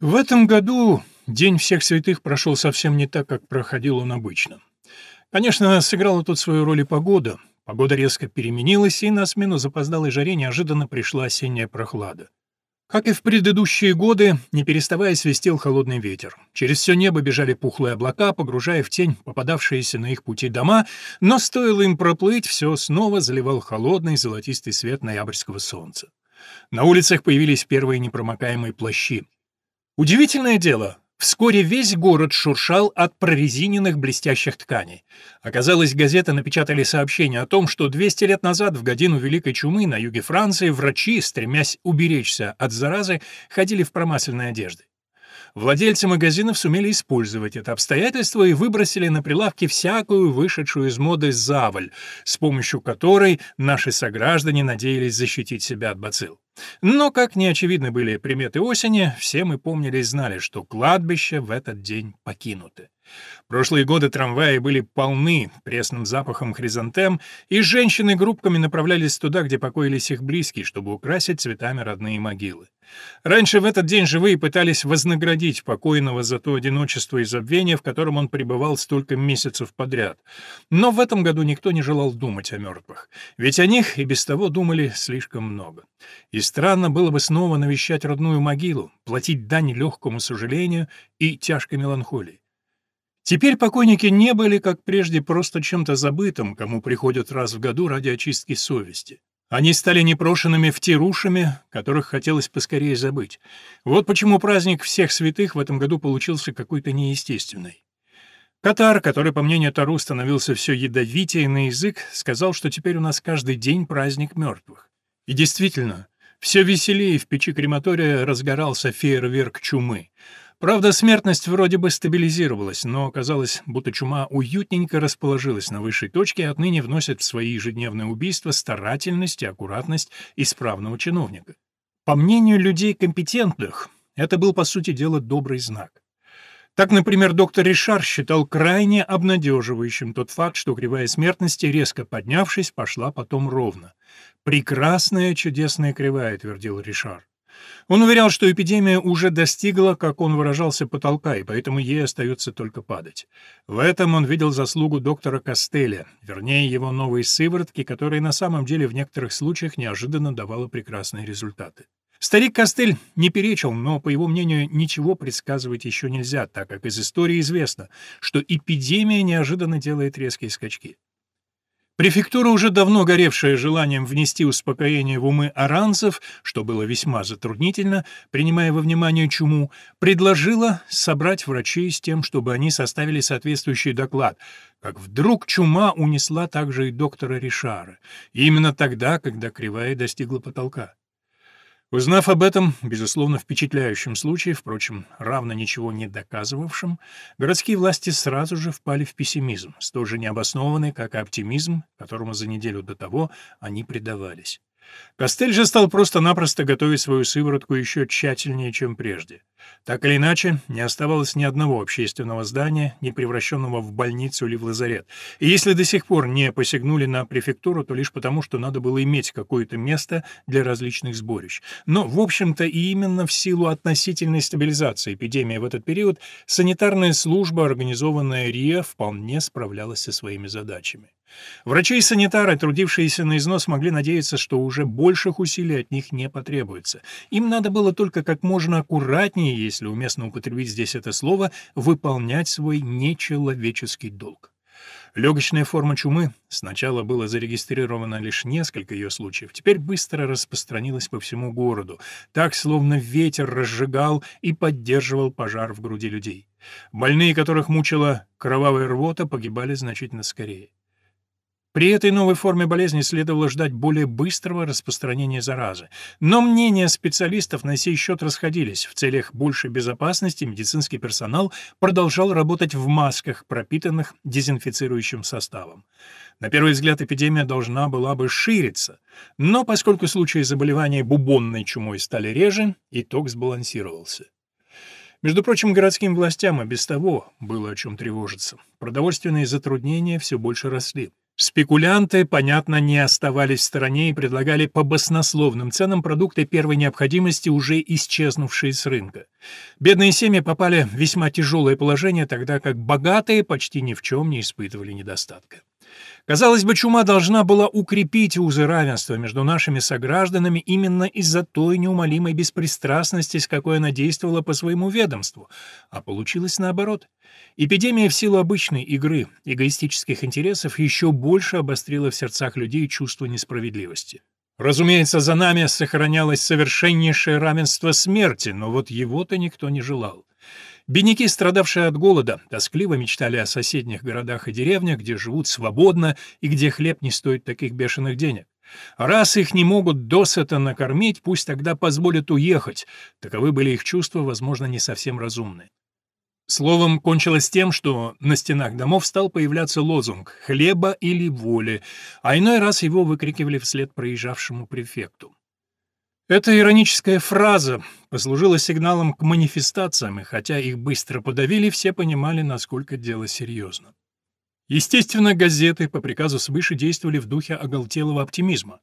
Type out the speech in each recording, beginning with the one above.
В этом году День всех святых прошел совсем не так, как проходил он обычно. Конечно, сыграла тут свою роль и погода. Погода резко переменилась, и на смену запоздалой жаре неожиданно пришла осенняя прохлада. Как и в предыдущие годы, не переставая свистел холодный ветер. Через все небо бежали пухлые облака, погружая в тень попадавшиеся на их пути дома, но стоило им проплыть, все снова заливал холодный золотистый свет ноябрьского солнца. На улицах появились первые непромокаемые плащи. Удивительное дело, Вскоре весь город шуршал от прорезиненных блестящих тканей. Оказалось, газеты напечатали сообщение о том, что 200 лет назад, в годину Великой Чумы на юге Франции, врачи, стремясь уберечься от заразы, ходили в промасленной одежде. Владельцы магазинов сумели использовать это обстоятельство и выбросили на прилавки всякую вышедшую из моды заваль, с помощью которой наши сограждане надеялись защитить себя от бацилл. Но, как неочевидны были приметы осени, все мы помнили и знали, что кладбища в этот день покинуты. Прошлые годы трамваи были полны пресным запахом хризантем, и женщины группками направлялись туда, где покоились их близкие, чтобы украсить цветами родные могилы. Раньше в этот день живые пытались вознаградить покойного за то одиночество и забвение, в котором он пребывал столько месяцев подряд. Но в этом году никто не желал думать о мертвых, ведь о них и без того думали слишком много. И странно было бы снова навещать родную могилу, платить дань легкому сожалению и тяжкой меланхолии. Теперь покойники не были, как прежде, просто чем-то забытым, кому приходят раз в году ради очистки совести. Они стали непрошенными втирушами, которых хотелось поскорее забыть. Вот почему праздник всех святых в этом году получился какой-то неестественный. Катар, который, по мнению Тару, становился все ядовитее на язык, сказал, что теперь у нас каждый день праздник мертвых. И действительно, все веселее в печи крематория разгорался фейерверк чумы. Правда, смертность вроде бы стабилизировалась, но казалось, будто чума уютненько расположилась на высшей точке и отныне вносит в свои ежедневные убийства старательность и аккуратность исправного чиновника. По мнению людей компетентных, это был, по сути дела, добрый знак. Так, например, доктор Ришар считал крайне обнадеживающим тот факт, что кривая смертности, резко поднявшись, пошла потом ровно. «Прекрасная, чудесная кривая», — твердил Ришар. Он уверял, что эпидемия уже достигла, как он выражался, потолка, и поэтому ей остается только падать. В этом он видел заслугу доктора Костеля, вернее, его новой сыворотки, которая на самом деле в некоторых случаях неожиданно давала прекрасные результаты. Старик Костель не перечил, но, по его мнению, ничего предсказывать еще нельзя, так как из истории известно, что эпидемия неожиданно делает резкие скачки. Префектура, уже давно горевшая желанием внести успокоение в умы аранцев, что было весьма затруднительно, принимая во внимание чуму, предложила собрать врачей с тем, чтобы они составили соответствующий доклад, как вдруг чума унесла также и доктора Ришара, именно тогда, когда кривая достигла потолка. Узнав об этом, безусловно, впечатляющем случае, впрочем, равно ничего не доказывавшем, городские власти сразу же впали в пессимизм, столь же необоснованный, как и оптимизм, которому за неделю до того они предавались. Костель же стал просто-напросто готовить свою сыворотку еще тщательнее, чем прежде. Так или иначе, не оставалось ни одного общественного здания, не превращенного в больницу или в лазарет. И если до сих пор не посягнули на префектуру, то лишь потому, что надо было иметь какое-то место для различных сборищ. Но, в общем-то, и именно в силу относительной стабилизации эпидемии в этот период санитарная служба, организованная РИА, вполне справлялась со своими задачами. Врачи и санитары, трудившиеся на износ, могли надеяться, что уже больших усилий от них не потребуется. Им надо было только как можно аккуратнее, если уместно употребить здесь это слово, выполнять свой нечеловеческий долг. Легочная форма чумы сначала было зарегистрировано лишь несколько ее случаев, теперь быстро распространилась по всему городу, так, словно ветер разжигал и поддерживал пожар в груди людей. Больные, которых мучила кровавая рвота, погибали значительно скорее. При этой новой форме болезни следовало ждать более быстрого распространения заразы. Но мнения специалистов на сей счет расходились. В целях большей безопасности медицинский персонал продолжал работать в масках, пропитанных дезинфицирующим составом. На первый взгляд эпидемия должна была бы шириться, но поскольку случаи заболевания бубонной чумой стали реже, итог сбалансировался. Между прочим, городским властям и без того было о чем тревожиться. Продовольственные затруднения все больше росли. Спекулянты, понятно, не оставались в стороне и предлагали по баснословным ценам продукты первой необходимости, уже исчезнувшие с рынка. Бедные семьи попали в весьма тяжелое положение, тогда как богатые почти ни в чем не испытывали недостатка. Казалось бы, чума должна была укрепить узы равенства между нашими согражданами именно из-за той неумолимой беспристрастности, с какой она действовала по своему ведомству, а получилось наоборот. Эпидемия в силу обычной игры эгоистических интересов еще больше обострила в сердцах людей чувство несправедливости. Разумеется, за нами сохранялось совершеннейшее равенство смерти, но вот его-то никто не желал. Бедняки, страдавшие от голода, тоскливо мечтали о соседних городах и деревнях, где живут свободно и где хлеб не стоит таких бешеных денег. Раз их не могут досыта накормить, пусть тогда позволят уехать. Таковы были их чувства, возможно, не совсем разумные. Словом, кончилось тем, что на стенах домов стал появляться лозунг «хлеба или воли», а иной раз его выкрикивали вслед проезжавшему префекту. Эта ироническая фраза послужила сигналом к манифестациям, и хотя их быстро подавили, все понимали, насколько дело серьезно. Естественно, газеты по приказу свыше действовали в духе оголтелого оптимизма.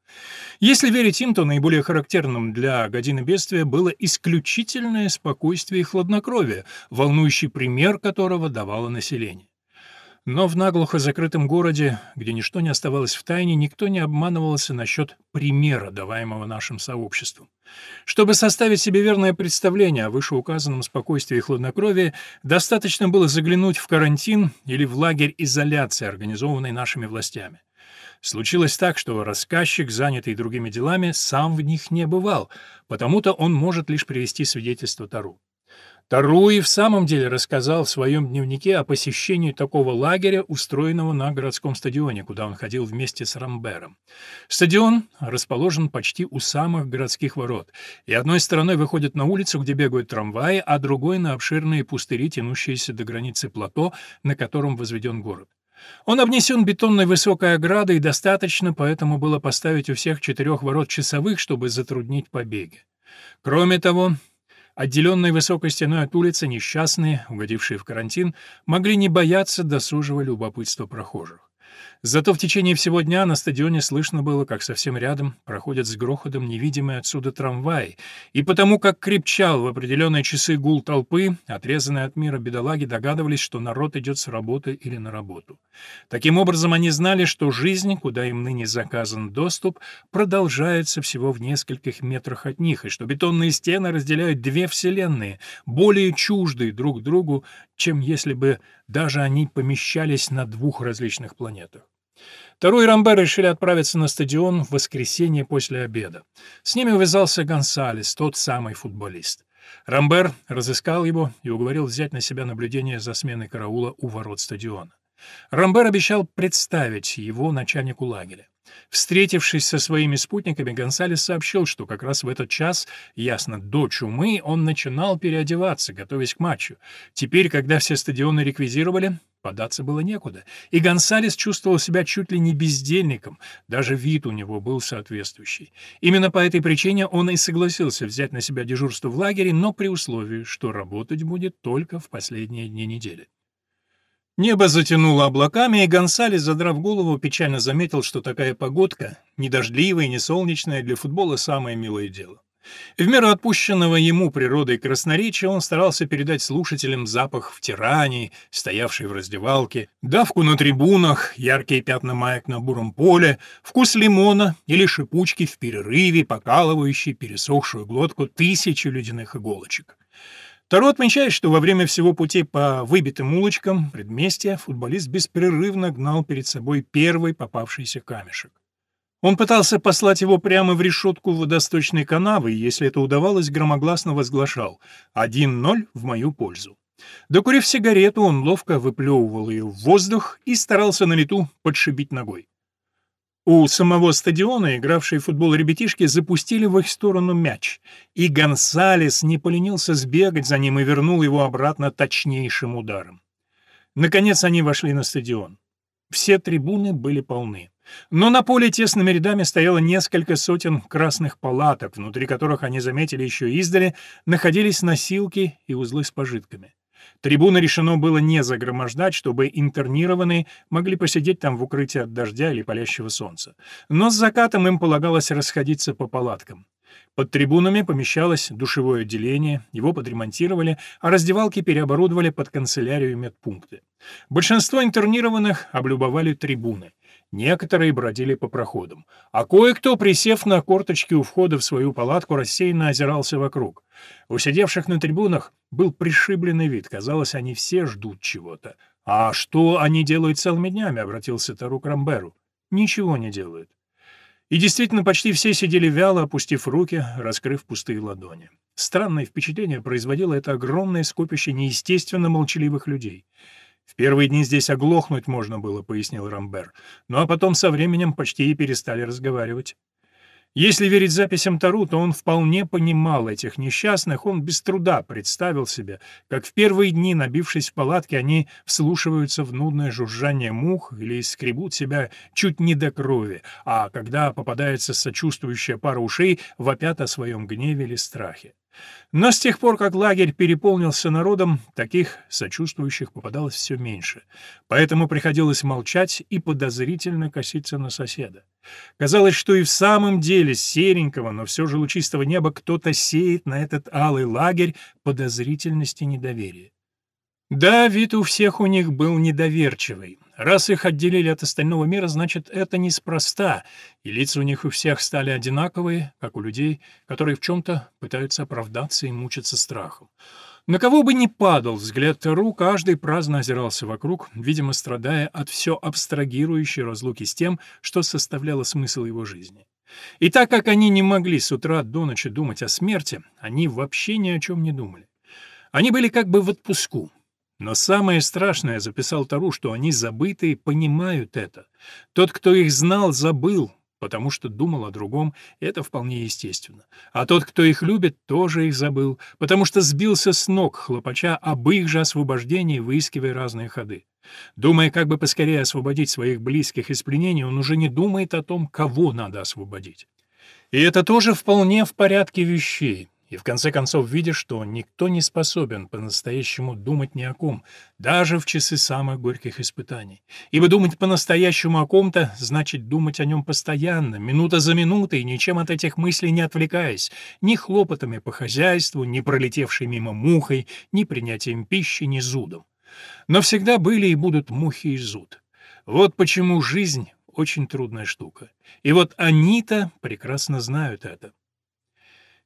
Если верить им, то наиболее характерным для годины бедствия было исключительное спокойствие и хладнокровие, волнующий пример которого давало население. Но в наглухо закрытом городе, где ничто не оставалось в тайне, никто не обманывался насчет примера, даваемого нашим сообществом. Чтобы составить себе верное представление о вышеуказанном спокойствии и хладнокровии, достаточно было заглянуть в карантин или в лагерь изоляции, организованный нашими властями. Случилось так, что рассказчик, занятый другими делами, сам в них не бывал, потому-то он может лишь привести свидетельство Тару. Таруи в самом деле рассказал в своем дневнике о посещении такого лагеря, устроенного на городском стадионе, куда он ходил вместе с Рамбером. Стадион расположен почти у самых городских ворот, и одной стороной выходит на улицу, где бегают трамваи, а другой — на обширные пустыри, тянущиеся до границы плато, на котором возведен город. Он обнесен бетонной высокой оградой, и достаточно поэтому было поставить у всех четырех ворот часовых, чтобы затруднить побеги. Кроме того, Отделенные высокой стеной от улицы несчастные, угодившие в карантин, могли не бояться досужего любопытства прохожих. Зато в течение всего дня на стадионе слышно было, как совсем рядом проходят с грохотом невидимые отсюда трамваи, и потому как крепчал в определенные часы гул толпы, отрезанные от мира бедолаги догадывались, что народ идет с работы или на работу. Таким образом, они знали, что жизнь, куда им ныне заказан доступ, продолжается всего в нескольких метрах от них, и что бетонные стены разделяют две вселенные, более чуждые друг другу, чем если бы даже они помещались на двух различных планетах. Таро и Рамбер решили отправиться на стадион в воскресенье после обеда. С ними увязался Гонсалес, тот самый футболист. Рамбер разыскал его и уговорил взять на себя наблюдение за сменой караула у ворот стадиона. Рамбер обещал представить его начальнику лагеря. Встретившись со своими спутниками, Гонсалес сообщил, что как раз в этот час, ясно, до чумы, он начинал переодеваться, готовясь к матчу. Теперь, когда все стадионы реквизировали, податься было некуда, и Гонсалес чувствовал себя чуть ли не бездельником, даже вид у него был соответствующий. Именно по этой причине он и согласился взять на себя дежурство в лагере, но при условии, что работать будет только в последние дни недели. Небо затянуло облаками, и Гонсалес, задрав голову, печально заметил, что такая погодка, не дождливая и не солнечная, для футбола самое милое дело. В меру отпущенного ему природой красноречия он старался передать слушателям запах в тирании, стоявшей в раздевалке, давку на трибунах, яркие пятна маек на буром поле, вкус лимона или шипучки в перерыве, покалывающий пересохшую глотку тысячи ледяных иголочек. Таро отмечает, что во время всего пути по выбитым улочкам предместья футболист беспрерывно гнал перед собой первый попавшийся камешек. Он пытался послать его прямо в решетку водосточной канавы, и, если это удавалось, громогласно возглашал «1-0 в мою пользу». Докурив сигарету, он ловко выплевывал ее в воздух и старался на лету подшибить ногой. У самого стадиона игравшие в футбол ребятишки запустили в их сторону мяч, и Гонсалес не поленился сбегать за ним и вернул его обратно точнейшим ударом. Наконец они вошли на стадион. Все трибуны были полны. Но на поле тесными рядами стояло несколько сотен красных палаток, внутри которых они заметили еще издали, находились носилки и узлы с пожитками. Трибуны решено было не загромождать, чтобы интернированные могли посидеть там в укрытии от дождя или палящего солнца. Но с закатом им полагалось расходиться по палаткам. Под трибунами помещалось душевое отделение, его подремонтировали, а раздевалки переоборудовали под канцелярию медпункты. Большинство интернированных облюбовали трибуны. Некоторые бродили по проходам, а кое-кто, присев на корточки у входа в свою палатку, рассеянно озирался вокруг. У сидевших на трибунах был пришибленный вид, казалось, они все ждут чего-то. «А что они делают целыми днями?» — обратился Тару к Рамберу. «Ничего не делают». И действительно, почти все сидели вяло, опустив руки, раскрыв пустые ладони. Странное впечатление производило это огромное скопище неестественно молчаливых людей. «В первые дни здесь оглохнуть можно было», — пояснил Рамбер. «Ну а потом со временем почти и перестали разговаривать». Если верить записям Тару, то он вполне понимал этих несчастных, он без труда представил себе, как в первые дни, набившись в палатке, они вслушиваются в нудное жужжание мух или скребут себя чуть не до крови, а когда попадается сочувствующая пара ушей, вопят о своем гневе или страхе. Но с тех пор, как лагерь переполнился народом, таких сочувствующих попадалось все меньше. Поэтому приходилось молчать и подозрительно коситься на соседа. Казалось, что и в самом деле серенького, но все же лучистого неба кто-то сеет на этот алый лагерь подозрительность и недоверие. Да, вид у всех у них был недоверчивый. Раз их отделили от остального мира, значит, это неспроста, и лица у них у всех стали одинаковые, как у людей, которые в чем-то пытаются оправдаться и мучиться страхом. На кого бы ни падал взгляд Тару, каждый праздно озирался вокруг, видимо, страдая от все абстрагирующей разлуки с тем, что составляло смысл его жизни. И так как они не могли с утра до ночи думать о смерти, они вообще ни о чем не думали. Они были как бы в отпуску, но самое страшное, записал Тару, что они забытые понимают это. Тот, кто их знал, забыл, потому что думал о другом, это вполне естественно. А тот, кто их любит, тоже их забыл, потому что сбился с ног, хлопача об их же освобождении, выискивая разные ходы. Думая, как бы поскорее освободить своих близких из пленения, он уже не думает о том, кого надо освободить. И это тоже вполне в порядке вещей и в конце концов видишь, что никто не способен по-настоящему думать ни о ком, даже в часы самых горьких испытаний. Ибо думать по-настоящему о ком-то значит думать о нем постоянно, минута за минутой, ничем от этих мыслей не отвлекаясь, ни хлопотами по хозяйству, ни пролетевшей мимо мухой, ни принятием пищи, ни зудом. Но всегда были и будут мухи и зуд. Вот почему жизнь — очень трудная штука. И вот они-то прекрасно знают это.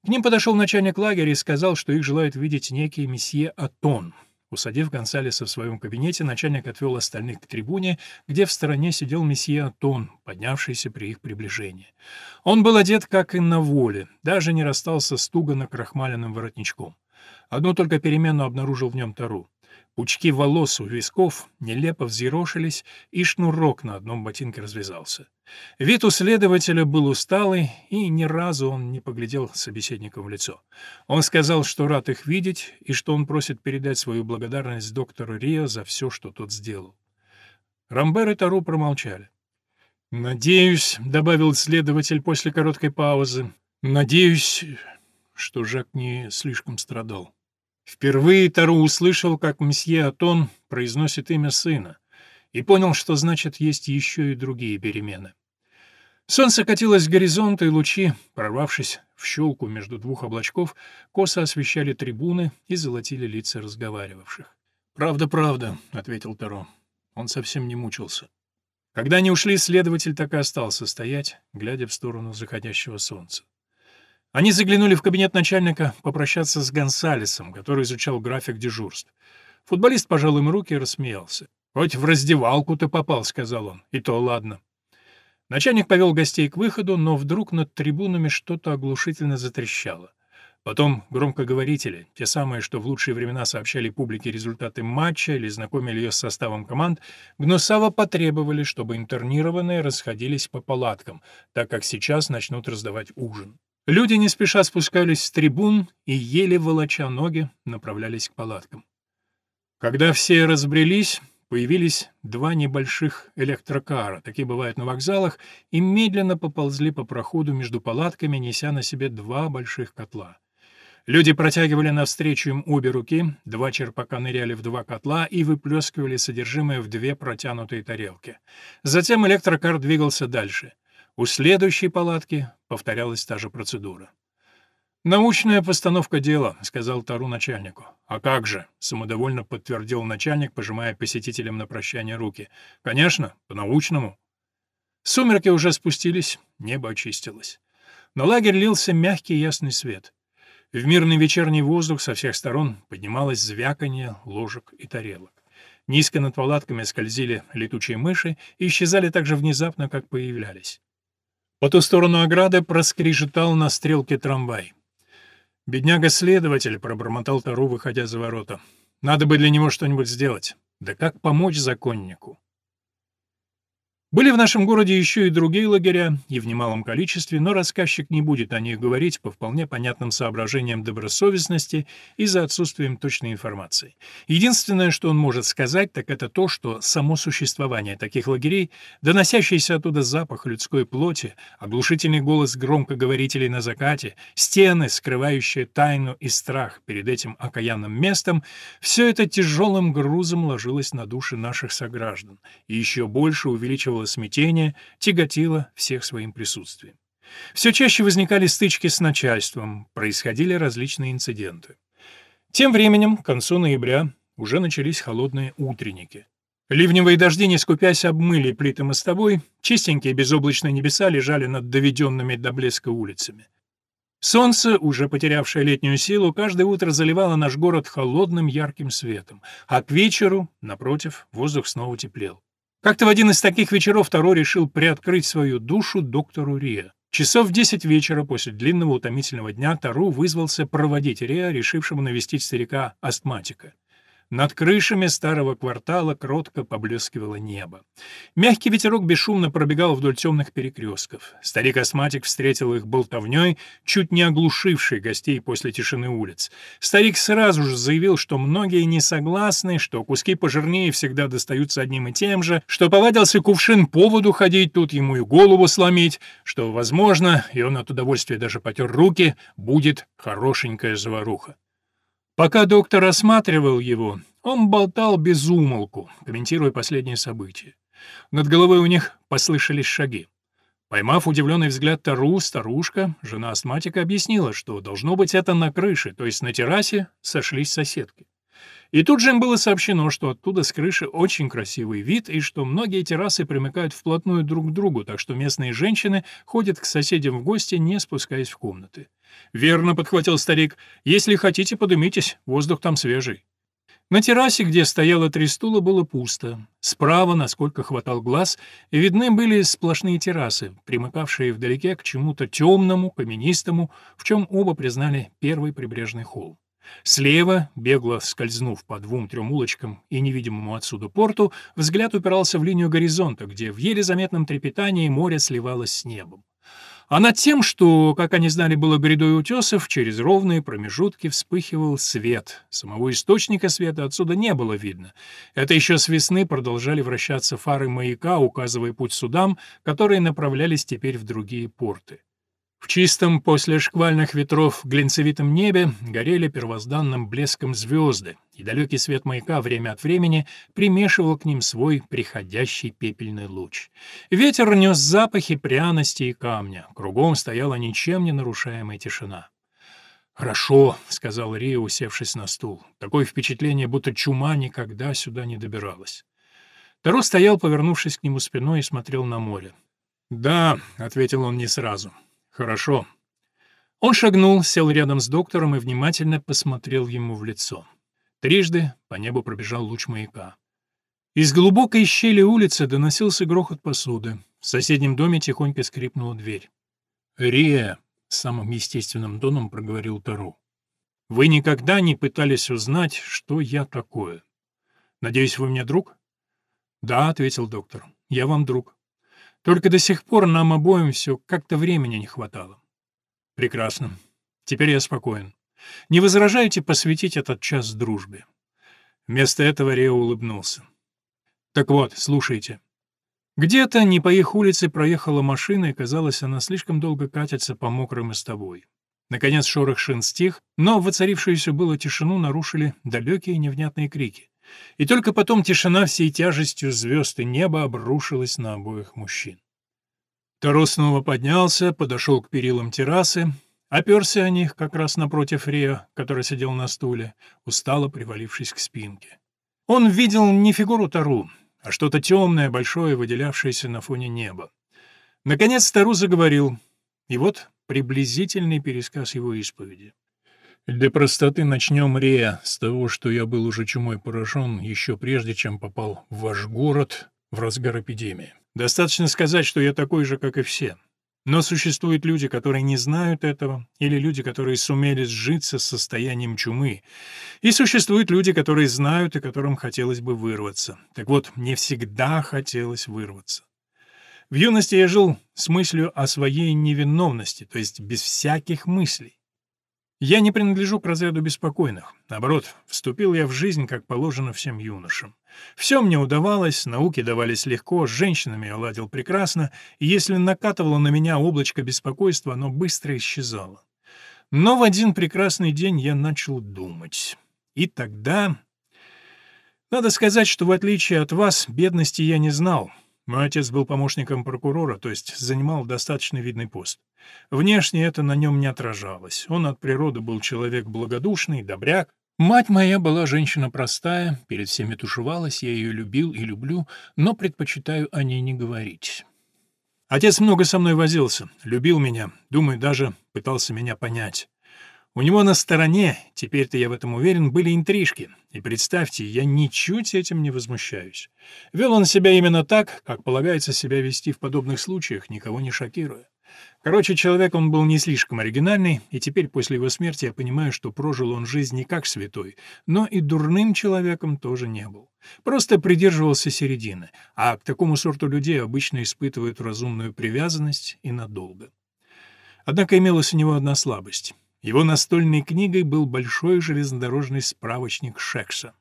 К ним подошел начальник лагеря и сказал, что их желает видеть некий месье Атон. Усадив Гонсалеса в своем кабинете, начальник отвел остальных к трибуне, где в стороне сидел месье Атон, поднявшийся при их приближении. Он был одет, как и на воле, даже не расстался с туго накрахмаленным воротничком. Одну только перемену обнаружил в нем Тару. Пучки волос у висков нелепо взъерошились, и шнурок на одном ботинке развязался. Вид у следователя был усталый, и ни разу он не поглядел собеседнику в лицо. Он сказал, что рад их видеть, и что он просит передать свою благодарность доктору Рио за все, что тот сделал. Рамбер и Тару промолчали. «Надеюсь», — добавил следователь после короткой паузы, — «надеюсь, что Жак не слишком страдал». Впервые Тару услышал, как мсье Атон произносит имя сына, и понял, что значит есть еще и другие перемены. Солнце катилось к горизонту, и лучи, прорвавшись в щелку между двух облачков, косо освещали трибуны и золотили лица разговаривавших. «Правда, правда», — ответил Таро. Он совсем не мучился. Когда они ушли, следователь так и остался стоять, глядя в сторону заходящего солнца. Они заглянули в кабинет начальника попрощаться с Гонсалесом, который изучал график дежурств. Футболист пожал им руки и рассмеялся. «Хоть в раздевалку ты попал», — сказал он. «И то ладно». Начальник повел гостей к выходу, но вдруг над трибунами что-то оглушительно затрещало. Потом громкоговорители, те самые, что в лучшие времена сообщали публике результаты матча или знакомили ее с составом команд, гнусаво потребовали, чтобы интернированные расходились по палаткам, так как сейчас начнут раздавать ужин. Люди не спеша спускались с трибун и, еле волоча ноги, направлялись к палаткам. Когда все разбрелись, появились два небольших электрокара, такие бывают на вокзалах, и медленно поползли по проходу между палатками, неся на себе два больших котла. Люди протягивали навстречу им обе руки, два черпака ныряли в два котла и выплескивали содержимое в две протянутые тарелки. Затем электрокар двигался дальше. У следующей палатки повторялась та же процедура. «Научная постановка дела», — сказал Тару начальнику. «А как же?» — самодовольно подтвердил начальник, пожимая посетителям на прощание руки. «Конечно, по-научному». Сумерки уже спустились, небо очистилось. На лагерь лился мягкий ясный свет. В мирный вечерний воздух со всех сторон поднималось звяканье ложек и тарелок. Низко над палатками скользили летучие мыши и исчезали так же внезапно, как появлялись. По ту сторону ограды проскрежетал на стрелке трамвай. «Бедняга-следователь», — пробормотал Тару, выходя за ворота. «Надо бы для него что-нибудь сделать. Да как помочь законнику?» Были в нашем городе еще и другие лагеря, и в немалом количестве, но рассказчик не будет о них говорить по вполне понятным соображениям добросовестности и за отсутствием точной информации. Единственное, что он может сказать, так это то, что само существование таких лагерей, доносящийся оттуда запах людской плоти, оглушительный голос громкоговорителей на закате, стены, скрывающие тайну и страх перед этим окаянным местом, все это тяжелым грузом ложилось на души наших сограждан и еще больше увеличивало вызвало смятение, тяготило всех своим присутствием. Все чаще возникали стычки с начальством, происходили различные инциденты. Тем временем, к концу ноября, уже начались холодные утренники. Ливневые дожди, не скупясь, обмыли плиты мостовой, чистенькие безоблачные небеса лежали над доведенными до блеска улицами. Солнце, уже потерявшее летнюю силу, каждое утро заливало наш город холодным ярким светом, а к вечеру, напротив, воздух снова теплел. Как-то в один из таких вечеров Таро решил приоткрыть свою душу доктору Риа. Часов в десять вечера после длинного утомительного дня Тару вызвался проводить Риа, решившему навестить старика-астматика. Над крышами старого квартала кротко поблескивало небо. Мягкий ветерок бесшумно пробегал вдоль темных перекрестков. Старик-астматик встретил их болтовней, чуть не оглушивший гостей после тишины улиц. Старик сразу же заявил, что многие не согласны, что куски пожирнее всегда достаются одним и тем же, что повадился кувшин по воду ходить, тут ему и голову сломить, что, возможно, и он от удовольствия даже потер руки, будет хорошенькая заваруха. Пока доктор осматривал его, он болтал без умолку, комментируя последние события. Над головой у них послышались шаги. Поймав удивленный взгляд Тару, старушка, жена астматика, объяснила, что должно быть это на крыше, то есть на террасе сошлись соседки. И тут же им было сообщено, что оттуда с крыши очень красивый вид и что многие террасы примыкают вплотную друг к другу, так что местные женщины ходят к соседям в гости, не спускаясь в комнаты. «Верно», — подхватил старик, — «если хотите, подымитесь, воздух там свежий». На террасе, где стояло три стула, было пусто. Справа, насколько хватал глаз, видны были сплошные террасы, примыкавшие вдалеке к чему-то темному, каменистому, в чем оба признали первый прибрежный холм. Слева, бегло скользнув по двум-трем улочкам и невидимому отсюда порту, взгляд упирался в линию горизонта, где в еле заметном трепетании море сливалось с небом. А над тем, что, как они знали, было грядой утесов, через ровные промежутки вспыхивал свет. Самого источника света отсюда не было видно. Это еще с весны продолжали вращаться фары маяка, указывая путь судам, которые направлялись теперь в другие порты. В чистом после шквальных ветров глинцевитом небе горели первозданным блеском звезды, и далекий свет маяка время от времени примешивал к ним свой приходящий пепельный луч. Ветер нес запахи пряности и камня, кругом стояла ничем не нарушаемая тишина. «Хорошо», — сказал Рия, усевшись на стул. Такое впечатление, будто чума никогда сюда не добиралась. Таро стоял, повернувшись к нему спиной, и смотрел на море. «Да», — ответил он не сразу, — «Хорошо». Он шагнул, сел рядом с доктором и внимательно посмотрел ему в лицо. Трижды по небу пробежал луч маяка. Из глубокой щели улицы доносился грохот посуды. В соседнем доме тихонько скрипнула дверь. «Рия», — самым естественным тоном проговорил Тару, — «вы никогда не пытались узнать, что я такое. Надеюсь, вы мне друг?» «Да», — ответил доктор, — «я вам друг». Только до сих пор нам обоим все как-то времени не хватало. Прекрасно. Теперь я спокоен. Не возражаете посвятить этот час дружбе? Вместо этого Рео улыбнулся. Так вот, слушайте. Где-то не по их улице проехала машина, и, казалось, она слишком долго катится по мокрой мостовой. Наконец шорох шин стих, но воцарившуюся было тишину нарушили далекие невнятные крики. И только потом тишина всей тяжестью звезд и неба обрушилась на обоих мужчин. Таро снова поднялся, подошел к перилам террасы, оперся о них как раз напротив Рео, который сидел на стуле, устало привалившись к спинке. Он видел не фигуру Тару, а что-то темное, большое, выделявшееся на фоне неба. Наконец Тару заговорил, и вот приблизительный пересказ его исповеди. Для простоты начнем, Рея, с того, что я был уже чумой поражен еще прежде, чем попал в ваш город в разгар эпидемии. Достаточно сказать, что я такой же, как и все. Но существуют люди, которые не знают этого, или люди, которые сумели сжиться с состоянием чумы. И существуют люди, которые знают и которым хотелось бы вырваться. Так вот, мне всегда хотелось вырваться. В юности я жил с мыслью о своей невиновности, то есть без всяких мыслей. Я не принадлежу к разряду беспокойных. Наоборот, вступил я в жизнь, как положено всем юношам. Все мне удавалось, науки давались легко, с женщинами я ладил прекрасно, и если накатывало на меня облачко беспокойства, оно быстро исчезало. Но в один прекрасный день я начал думать. И тогда... Надо сказать, что в отличие от вас, бедности я не знал. Мой отец был помощником прокурора, то есть занимал достаточно видный пост. Внешне это на нем не отражалось. Он от природы был человек благодушный, добряк. Мать моя была женщина простая, перед всеми тушевалась, я ее любил и люблю, но предпочитаю о ней не говорить. Отец много со мной возился, любил меня, думаю, даже пытался меня понять. У него на стороне, теперь-то я в этом уверен, были интрижки. И представьте, я ничуть этим не возмущаюсь. Вел он себя именно так, как полагается себя вести в подобных случаях, никого не шокируя. Короче, человек он был не слишком оригинальный, и теперь после его смерти я понимаю, что прожил он жизнь не как святой, но и дурным человеком тоже не был. Просто придерживался середины, а к такому сорту людей обычно испытывают разумную привязанность и надолго. Однако имелась у него одна слабость. Его настольной книгой был большой железнодорожный справочник Шекса.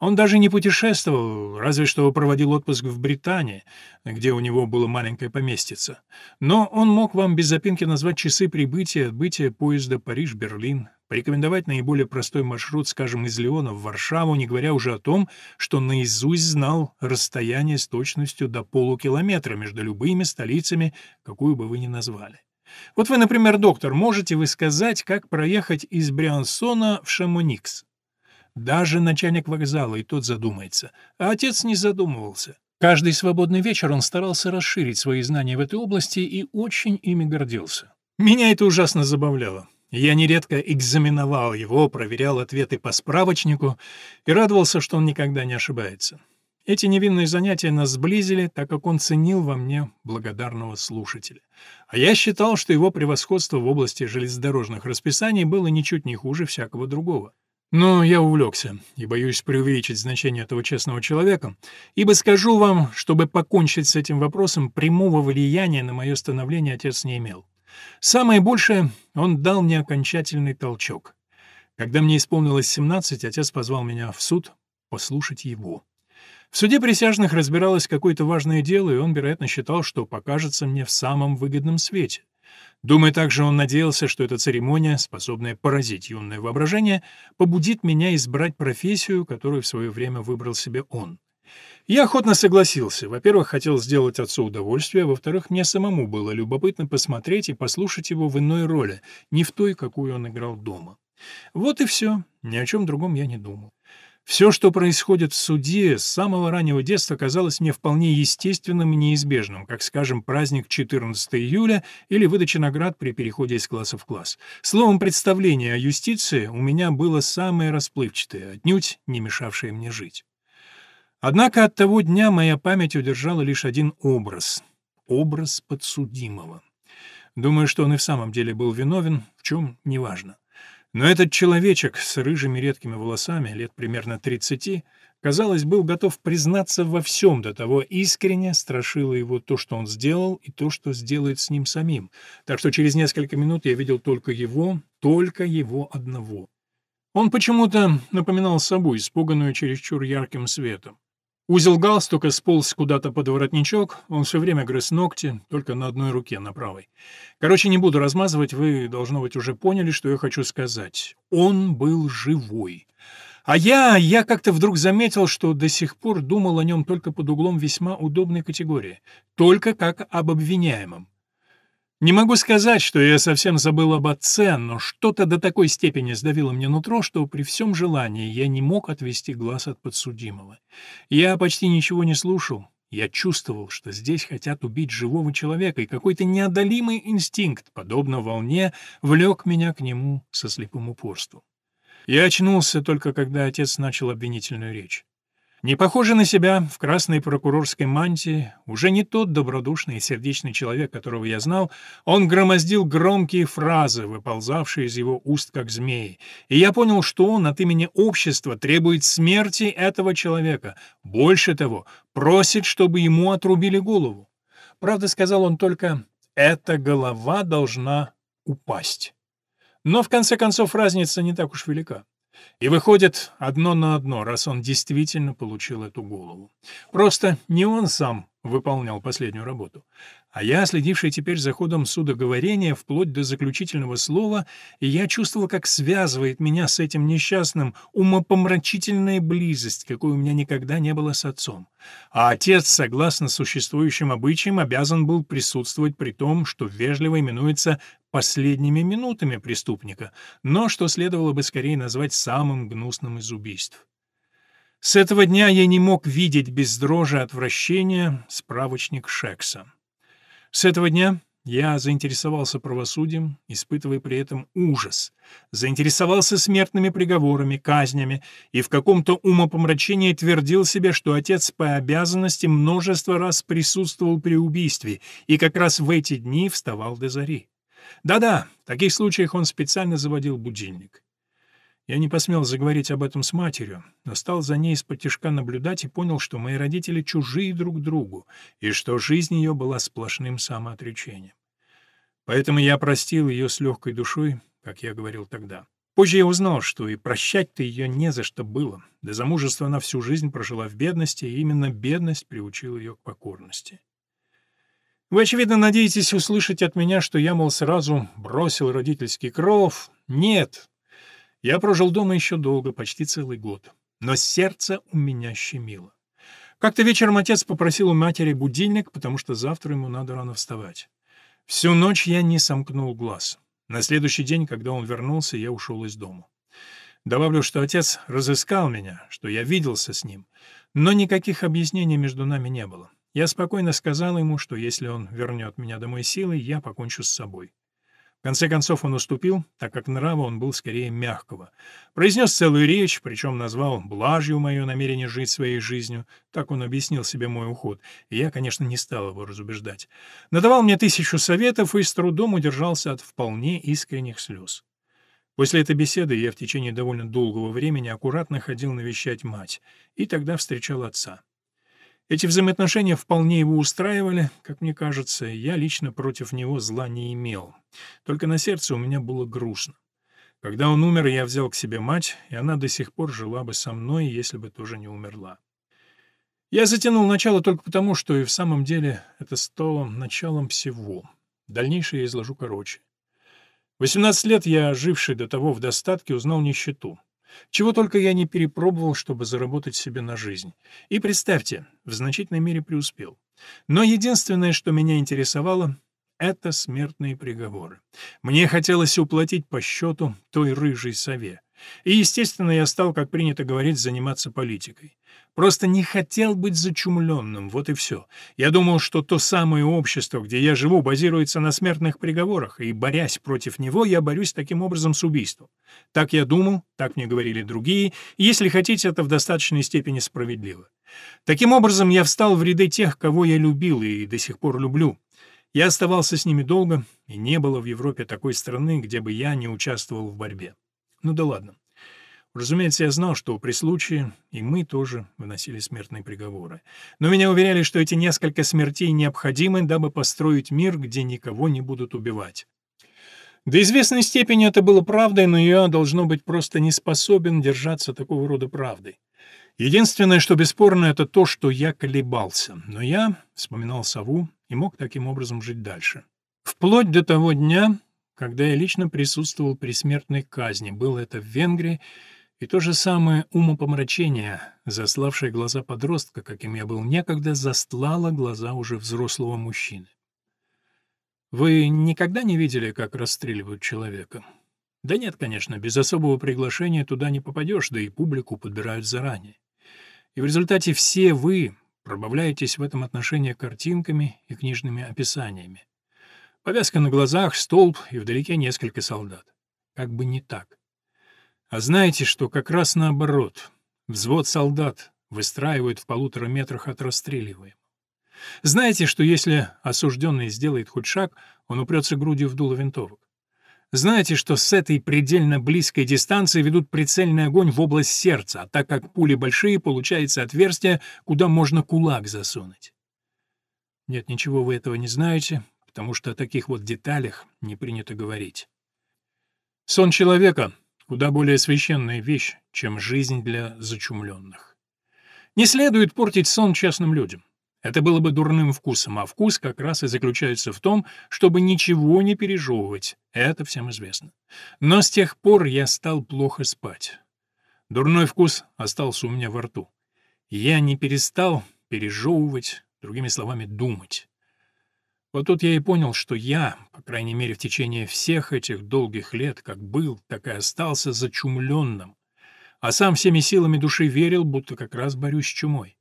Он даже не путешествовал, разве что проводил отпуск в Британии, где у него было маленькое поместьице. Но он мог вам без запинки назвать часы прибытия и отбытия поезда Париж-Берлин, порекомендовать наиболее простой маршрут, скажем, из Леона в Варшаву, не говоря уже о том, что наизусть знал расстояние с точностью до полукилометра между любыми столицами, какую бы вы ни назвали. Вот вы, например, доктор, можете вы сказать, как проехать из Бриансона в Шамоникс? Даже начальник вокзала и тот задумается, а отец не задумывался. Каждый свободный вечер он старался расширить свои знания в этой области и очень ими гордился. Меня это ужасно забавляло. Я нередко экзаменовал его, проверял ответы по справочнику и радовался, что он никогда не ошибается. Эти невинные занятия нас сблизили, так как он ценил во мне благодарного слушателя. А я считал, что его превосходство в области железнодорожных расписаний было ничуть не хуже всякого другого. Но я увлекся и боюсь преувеличить значение этого честного человека, ибо скажу вам, чтобы покончить с этим вопросом, прямого влияния на мое становление отец не имел. Самое большее, он дал мне окончательный толчок. Когда мне исполнилось 17, отец позвал меня в суд послушать его. В суде присяжных разбиралось какое-то важное дело, и он, вероятно, считал, что покажется мне в самом выгодном свете. Думаю, также он надеялся, что эта церемония, способная поразить юное воображение, побудит меня избрать профессию, которую в свое время выбрал себе он. Я охотно согласился. Во-первых, хотел сделать отцу удовольствие, во-вторых, мне самому было любопытно посмотреть и послушать его в иной роли, не в той, какую он играл дома. Вот и все, ни о чем другом я не думал. Все, что происходит в суде, с самого раннего детства казалось мне вполне естественным и неизбежным, как, скажем, праздник 14 июля или выдача наград при переходе из класса в класс. Словом, представление о юстиции у меня было самое расплывчатое, отнюдь не мешавшее мне жить. Однако от того дня моя память удержала лишь один образ — образ подсудимого. Думаю, что он и в самом деле был виновен, в чем — неважно. Но этот человечек с рыжими редкими волосами, лет примерно 30, казалось, был готов признаться во всем, до того искренне страшило его то, что он сделал, и то, что сделает с ним самим. Так что через несколько минут я видел только его, только его одного. Он почему-то напоминал собой, испуганную чересчур ярким светом. Узел галстука сполз куда-то под воротничок, он все время грыз ногти, только на одной руке, на правой. Короче, не буду размазывать, вы, должно быть, уже поняли, что я хочу сказать. Он был живой. А я, я как-то вдруг заметил, что до сих пор думал о нем только под углом весьма удобной категории, только как об обвиняемом. Не могу сказать, что я совсем забыл об отце, но что-то до такой степени сдавило мне нутро, что при всем желании я не мог отвести глаз от подсудимого. Я почти ничего не слушал. Я чувствовал, что здесь хотят убить живого человека, и какой-то неодолимый инстинкт, подобно волне, влек меня к нему со слепым упорством. Я очнулся только когда отец начал обвинительную речь. Не похожий на себя, в красной прокурорской мантии, уже не тот добродушный и сердечный человек, которого я знал, он громоздил громкие фразы, выползавшие из его уст как змеи, и я понял, что он от имени общества требует смерти этого человека, больше того, просит, чтобы ему отрубили голову. Правда, сказал он только «эта голова должна упасть». Но в конце концов разница не так уж велика. И выходит одно на одно, раз он действительно получил эту голову. Просто не он сам выполнял последнюю работу, а я, следивший теперь за ходом судоговорения вплоть до заключительного слова, и я чувствовал, как связывает меня с этим несчастным умопомрачительная близость, какой у меня никогда не было с отцом. А отец, согласно существующим обычаям, обязан был присутствовать при том, что вежливо именуется последними минутами преступника, но что следовало бы скорее назвать самым гнусным из убийств. С этого дня я не мог видеть без дрожи отвращения справочник Шекса. С этого дня я заинтересовался правосудием, испытывая при этом ужас, заинтересовался смертными приговорами, казнями и в каком-то умопомрачении твердил себе, что отец по обязанности множество раз присутствовал при убийстве и как раз в эти дни вставал до зари. Да-да, в таких случаях он специально заводил будильник. Я не посмел заговорить об этом с матерью, но стал за ней из-под наблюдать и понял, что мои родители чужие друг другу, и что жизнь ее была сплошным самоотречением. Поэтому я простил ее с легкой душой, как я говорил тогда. Позже я узнал, что и прощать-то ее не за что было. До замужества она всю жизнь прожила в бедности, и именно бедность приучила ее к покорности. Вы, очевидно, надеетесь услышать от меня, что я, мол, сразу бросил родительский кров. Нет, я прожил дома еще долго, почти целый год. Но сердце у меня щемило. Как-то вечером отец попросил у матери будильник, потому что завтра ему надо рано вставать. Всю ночь я не сомкнул глаз. На следующий день, когда он вернулся, я ушел из дома. Добавлю, что отец разыскал меня, что я виделся с ним, но никаких объяснений между нами не было. Я спокойно сказал ему, что если он вернет меня домой силой, я покончу с собой конце концов он уступил, так как нрава он был скорее мягкого. Произнес целую речь, причем назвал блажью мое намерение жить своей жизнью. Так он объяснил себе мой уход, и я, конечно, не стал его разубеждать. Надавал мне тысячу советов и с трудом удержался от вполне искренних слез. После этой беседы я в течение довольно долгого времени аккуратно ходил навещать мать, и тогда встречал отца. Эти взаимоотношения вполне его устраивали, как мне кажется, я лично против него зла не имел. Только на сердце у меня было грустно. Когда он умер, я взял к себе мать, и она до сих пор жила бы со мной, если бы тоже не умерла. Я затянул начало только потому, что и в самом деле это стало началом всего. Дальнейшее я изложу короче. 18 лет я, живший до того в достатке, узнал нищету. Чего только я не перепробовал, чтобы заработать себе на жизнь. И представьте, в значительной мере преуспел. Но единственное, что меня интересовало, это смертные приговоры. Мне хотелось уплатить по счету той рыжей сове. И, естественно, я стал, как принято говорить, заниматься политикой. Просто не хотел быть зачумленным, вот и все. Я думал, что то самое общество, где я живу, базируется на смертных приговорах, и, борясь против него, я борюсь таким образом с убийством. Так я думал, так мне говорили другие, и, если хотите, это в достаточной степени справедливо. Таким образом, я встал в ряды тех, кого я любил и до сих пор люблю. Я оставался с ними долго, и не было в Европе такой страны, где бы я не участвовал в борьбе. Ну да ладно. Разумеется, я знал, что при случае и мы тоже выносили смертные приговоры. Но меня уверяли, что эти несколько смертей необходимы, дабы построить мир, где никого не будут убивать. До известной степени это было правдой, но я, должно быть, просто не способен держаться такого рода правдой. Единственное, что бесспорно, это то, что я колебался. Но я вспоминал сову и мог таким образом жить дальше. Вплоть до того дня, когда я лично присутствовал при смертной казни. Было это в Венгрии, и то же самое умопомрачение, заславшее глаза подростка, каким я был некогда, застлало глаза уже взрослого мужчины. Вы никогда не видели, как расстреливают человека? Да нет, конечно, без особого приглашения туда не попадешь, да и публику подбирают заранее. И в результате все вы пробавляетесь в этом отношении картинками и книжными описаниями. Повязка на глазах, столб и вдалеке несколько солдат. Как бы не так. А знаете, что как раз наоборот. Взвод солдат выстраивают в полутора метрах от расстреливаемого. Знаете, что если осужденный сделает хоть шаг, он упрется грудью в дуло винтовок. Знаете, что с этой предельно близкой дистанции ведут прицельный огонь в область сердца, а так как пули большие, получается отверстие, куда можно кулак засунуть. Нет, ничего вы этого не знаете, потому что о таких вот деталях не принято говорить. Сон человека — куда более священная вещь, чем жизнь для зачумленных. Не следует портить сон честным людям. Это было бы дурным вкусом, а вкус как раз и заключается в том, чтобы ничего не пережевывать. Это всем известно. Но с тех пор я стал плохо спать. Дурной вкус остался у меня во рту. Я не перестал пережевывать, другими словами, думать. Вот тут я и понял, что я, по крайней мере в течение всех этих долгих лет, как был, так и остался зачумленным, а сам всеми силами души верил, будто как раз борюсь с чумой.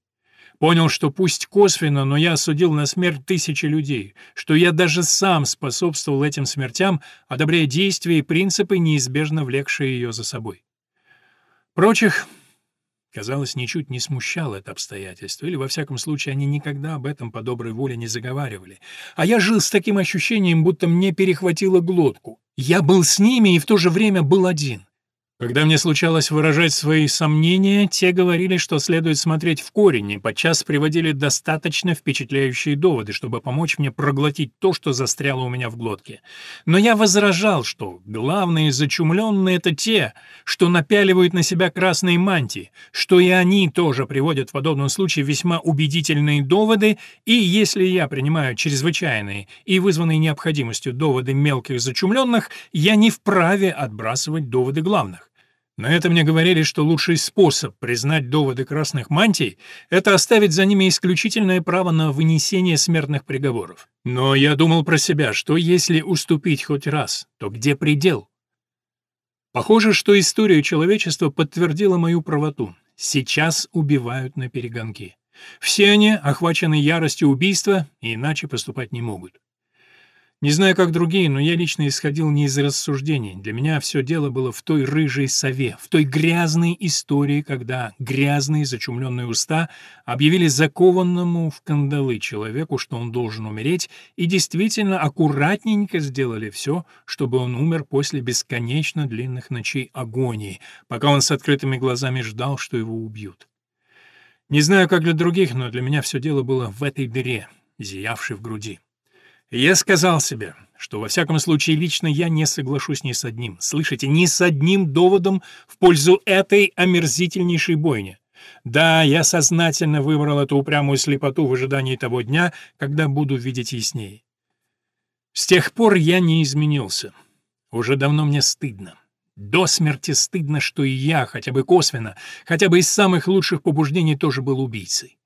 Понял, что пусть косвенно, но я осудил на смерть тысячи людей, что я даже сам способствовал этим смертям, одобряя действия и принципы, неизбежно влекшие ее за собой. Прочих Казалось, ничуть не смущало это обстоятельство, или, во всяком случае, они никогда об этом по доброй воле не заговаривали. А я жил с таким ощущением, будто мне перехватило глотку. Я был с ними и в то же время был один. Когда мне случалось выражать свои сомнения, те говорили, что следует смотреть в корень, и подчас приводили достаточно впечатляющие доводы, чтобы помочь мне проглотить то, что застряло у меня в глотке. Но я возражал, что главные зачумленные — это те, что напяливают на себя красные мантии, что и они тоже приводят в подобном случае весьма убедительные доводы, и если я принимаю чрезвычайные и вызванные необходимостью доводы мелких зачумленных, я не вправе отбрасывать доводы главных. На это мне говорили, что лучший способ признать доводы красных мантий — это оставить за ними исключительное право на вынесение смертных приговоров. Но я думал про себя, что если уступить хоть раз, то где предел? Похоже, что история человечества подтвердила мою правоту. Сейчас убивают на перегонки. Все они охвачены яростью убийства и иначе поступать не могут. Не знаю, как другие, но я лично исходил не из рассуждений. Для меня все дело было в той рыжей сове, в той грязной истории, когда грязные зачумленные уста объявили закованному в кандалы человеку, что он должен умереть, и действительно аккуратненько сделали все, чтобы он умер после бесконечно длинных ночей агонии, пока он с открытыми глазами ждал, что его убьют. Не знаю, как для других, но для меня все дело было в этой дыре, зиявшей в груди. Я сказал себе, что во всяком случае лично я не соглашусь ни с одним, слышите, ни с одним доводом в пользу этой омерзительнейшей бойни. Да, я сознательно выбрал эту упрямую слепоту в ожидании того дня, когда буду видеть яснее. С тех пор я не изменился. Уже давно мне стыдно. До смерти стыдно, что и я, хотя бы косвенно, хотя бы из самых лучших побуждений тоже был убийцей.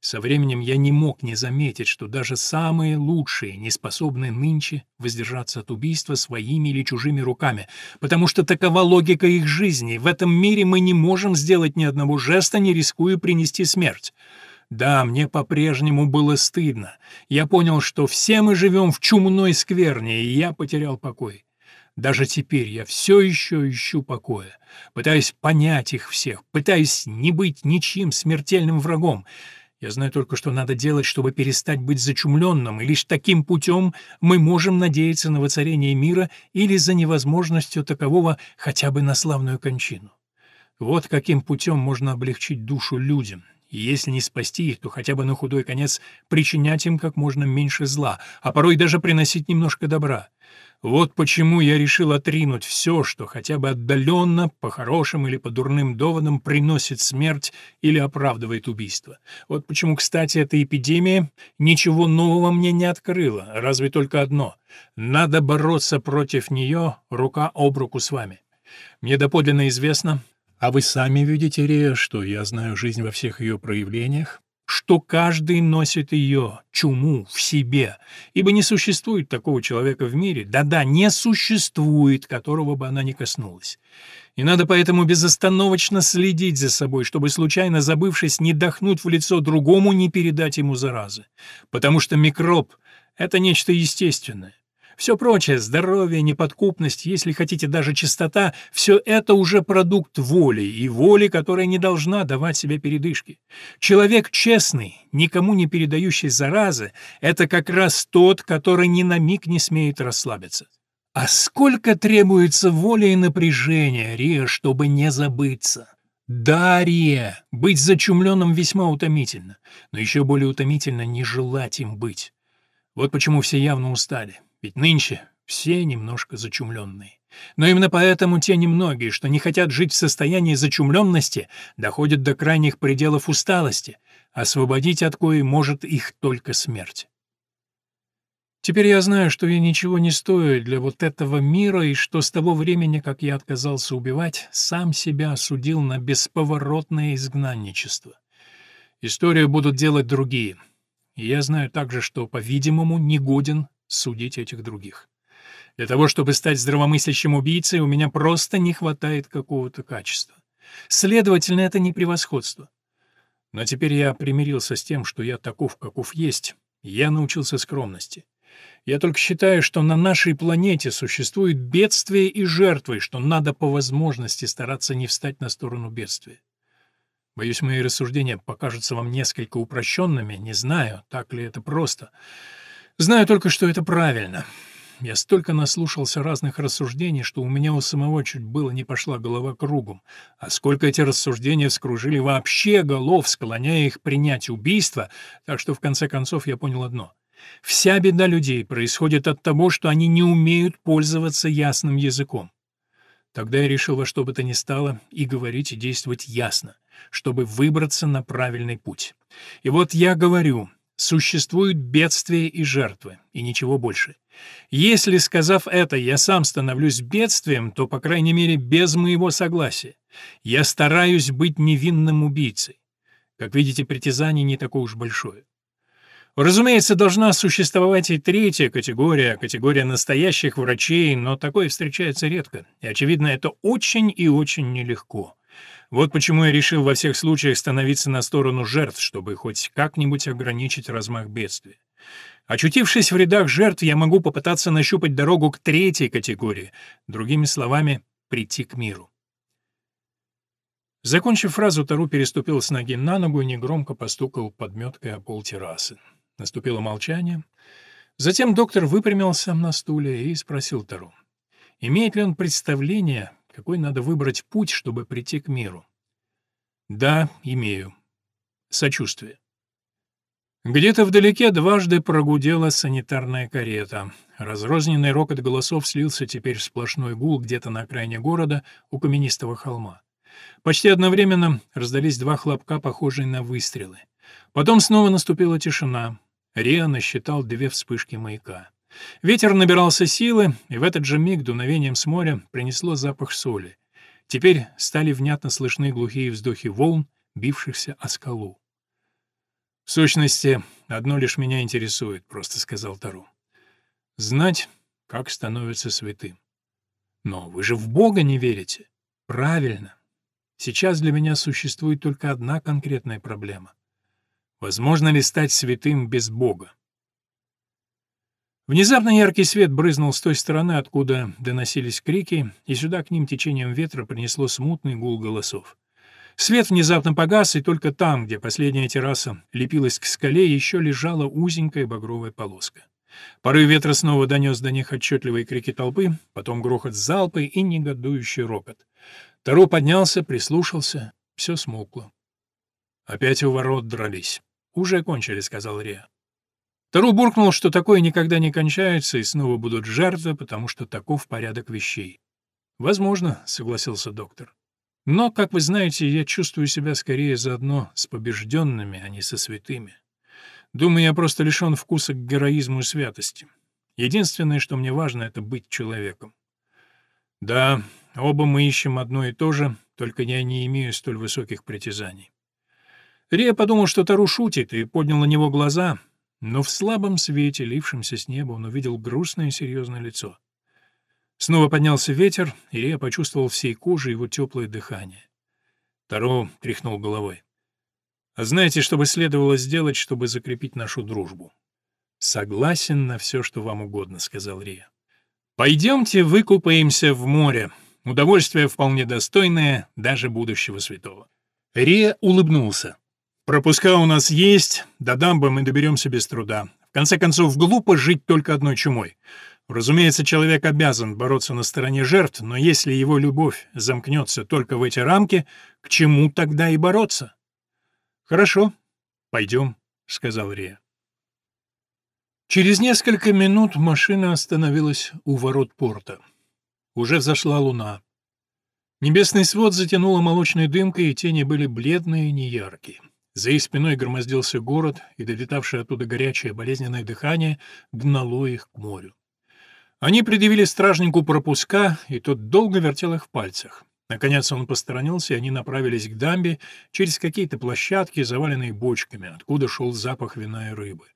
Со временем я не мог не заметить, что даже самые лучшие не способны нынче воздержаться от убийства своими или чужими руками, потому что такова логика их жизни. В этом мире мы не можем сделать ни одного жеста, не рискуя принести смерть. Да, мне по-прежнему было стыдно. Я понял, что все мы живем в чумной скверне, и я потерял покой. Даже теперь я все еще ищу покоя, пытаюсь понять их всех, пытаюсь не быть ничьим смертельным врагом. Я знаю только, что надо делать, чтобы перестать быть зачумленным, и лишь таким путем мы можем надеяться на воцарение мира или за невозможностью такового хотя бы на славную кончину. Вот каким путем можно облегчить душу людям. И если не спасти их, то хотя бы на худой конец причинять им как можно меньше зла, а порой даже приносить немножко добра. Вот почему я решил отринуть все, что хотя бы отдаленно, по хорошим или по дурным доводам, приносит смерть или оправдывает убийство. Вот почему, кстати, эта эпидемия ничего нового мне не открыла, разве только одно — надо бороться против нее рука об руку с вами. Мне доподлинно известно, а вы сами видите, Рия, что я знаю жизнь во всех ее проявлениях, что каждый носит ее, чуму, в себе, ибо не существует такого человека в мире, да-да, не существует, которого бы она не коснулась. И надо поэтому безостановочно следить за собой, чтобы, случайно забывшись, не дохнуть в лицо другому, не передать ему заразы. Потому что микроб — это нечто естественное. Все прочее, здоровье, неподкупность, если хотите даже чистота, все это уже продукт воли, и воли, которая не должна давать себе передышки. Человек честный, никому не передающий заразы, это как раз тот, который ни на миг не смеет расслабиться. А сколько требуется воли и напряжения, Рия, чтобы не забыться? Да, быть зачумленным весьма утомительно, но еще более утомительно не желать им быть. Вот почему все явно устали. Ведь нынче все немножко зачумленные. Но именно поэтому те немногие, что не хотят жить в состоянии зачумленности, доходят до крайних пределов усталости. Освободить от кои может их только смерть. Теперь я знаю, что я ничего не стою для вот этого мира, и что с того времени, как я отказался убивать, сам себя осудил на бесповоротное изгнанничество. Историю будут делать другие. И я знаю также, что, по-видимому, негоден судить этих других. Для того, чтобы стать здравомыслящим убийцей, у меня просто не хватает какого-то качества. Следовательно, это не превосходство. Но теперь я примирился с тем, что я таков, каков есть. Я научился скромности. Я только считаю, что на нашей планете существует бедствие и жертвы, что надо по возможности стараться не встать на сторону бедствия. Боюсь, мои рассуждения покажутся вам несколько упрощенными, не знаю, так ли это просто. Знаю только, что это правильно. Я столько наслушался разных рассуждений, что у меня у самого чуть было не пошла голова кругом. А сколько эти рассуждения вскружили вообще голов, склоняя их принять убийство, так что в конце концов я понял одно. Вся беда людей происходит от того, что они не умеют пользоваться ясным языком. Тогда я решил во что бы то ни стало и говорить, и действовать ясно, чтобы выбраться на правильный путь. И вот я говорю, Существуют бедствия и жертвы, и ничего больше. Если, сказав это, я сам становлюсь бедствием, то, по крайней мере, без моего согласия. Я стараюсь быть невинным убийцей. Как видите, притязание не такое уж большое. Разумеется, должна существовать и третья категория, категория настоящих врачей, но такое встречается редко, и, очевидно, это очень и очень нелегко. Вот почему я решил во всех случаях становиться на сторону жертв, чтобы хоть как-нибудь ограничить размах бедствия. Очутившись в рядах жертв, я могу попытаться нащупать дорогу к третьей категории, другими словами, прийти к миру. Закончив фразу, Тару переступил с ноги на ногу и негромко постукал подметкой о пол террасы. Наступило молчание. Затем доктор выпрямился на стуле и спросил Тару, имеет ли он представление, какой надо выбрать путь, чтобы прийти к миру? Да, имею. Сочувствие. Где-то вдалеке дважды прогудела санитарная карета. Разрозненный рокот голосов слился теперь в сплошной гул где-то на окраине города у каменистого холма. Почти одновременно раздались два хлопка, похожие на выстрелы. Потом снова наступила тишина. Риа насчитал две вспышки маяка. Ветер набирался силы, и в этот же миг дуновением с моря принесло запах соли. Теперь стали внятно слышны глухие вздохи волн, бившихся о скалу. «В сущности, одно лишь меня интересует», — просто сказал Тару. «Знать, как становится святым». «Но вы же в Бога не верите». «Правильно. Сейчас для меня существует только одна конкретная проблема. Возможно ли стать святым без Бога?» Внезапно яркий свет брызнул с той стороны, откуда доносились крики, и сюда к ним течением ветра принесло смутный гул голосов. Свет внезапно погас, и только там, где последняя терраса лепилась к скале, еще лежала узенькая багровая полоска. Порыв ветра снова донес до них отчетливые крики толпы, потом грохот залпы и негодующий ропот. Таро поднялся, прислушался, все смолкло. Опять у ворот дрались. «Уже кончили», — сказал Риа. Тару буркнул, что такое никогда не кончается, и снова будут жертвы, потому что таков порядок вещей. «Возможно», — согласился доктор. «Но, как вы знаете, я чувствую себя скорее заодно с побежденными, а не со святыми. Думаю, я просто лишен вкуса к героизму и святости. Единственное, что мне важно, — это быть человеком. Да, оба мы ищем одно и то же, только я не имею столь высоких притязаний. Рия подумал, что Тару шутит, и поднял на него глаза, но в слабом свете, лившемся с неба, он увидел грустное и серьезное лицо. Снова поднялся ветер, и Рия почувствовал всей кожей его теплое дыхание. Таро тряхнул головой. «А знаете, что бы следовало сделать, чтобы закрепить нашу дружбу?» «Согласен на все, что вам угодно», — сказал Рия. «Пойдемте выкупаемся в море. Удовольствие вполне достойное даже будущего святого». Рия улыбнулся. «Пропуска у нас есть, до дамбы мы доберемся без труда. В конце концов, глупо жить только одной чумой. Разумеется, человек обязан бороться на стороне жертв, но если его любовь замкнется только в эти рамки, к чему тогда и бороться?» «Хорошо, пойдем», — сказал Рия. Через несколько минут машина остановилась у ворот порта. Уже взошла луна. Небесный свод затянуло молочной дымкой, и тени были бледные и неяркие. За их спиной громоздился город, и долетавшее оттуда горячее болезненное дыхание гнало их к морю. Они предъявили стражнику пропуска, и тот долго вертел их в пальцах. Наконец он посторонился, и они направились к дамбе через какие-то площадки, заваленные бочками, откуда шел запах вина и рыбы.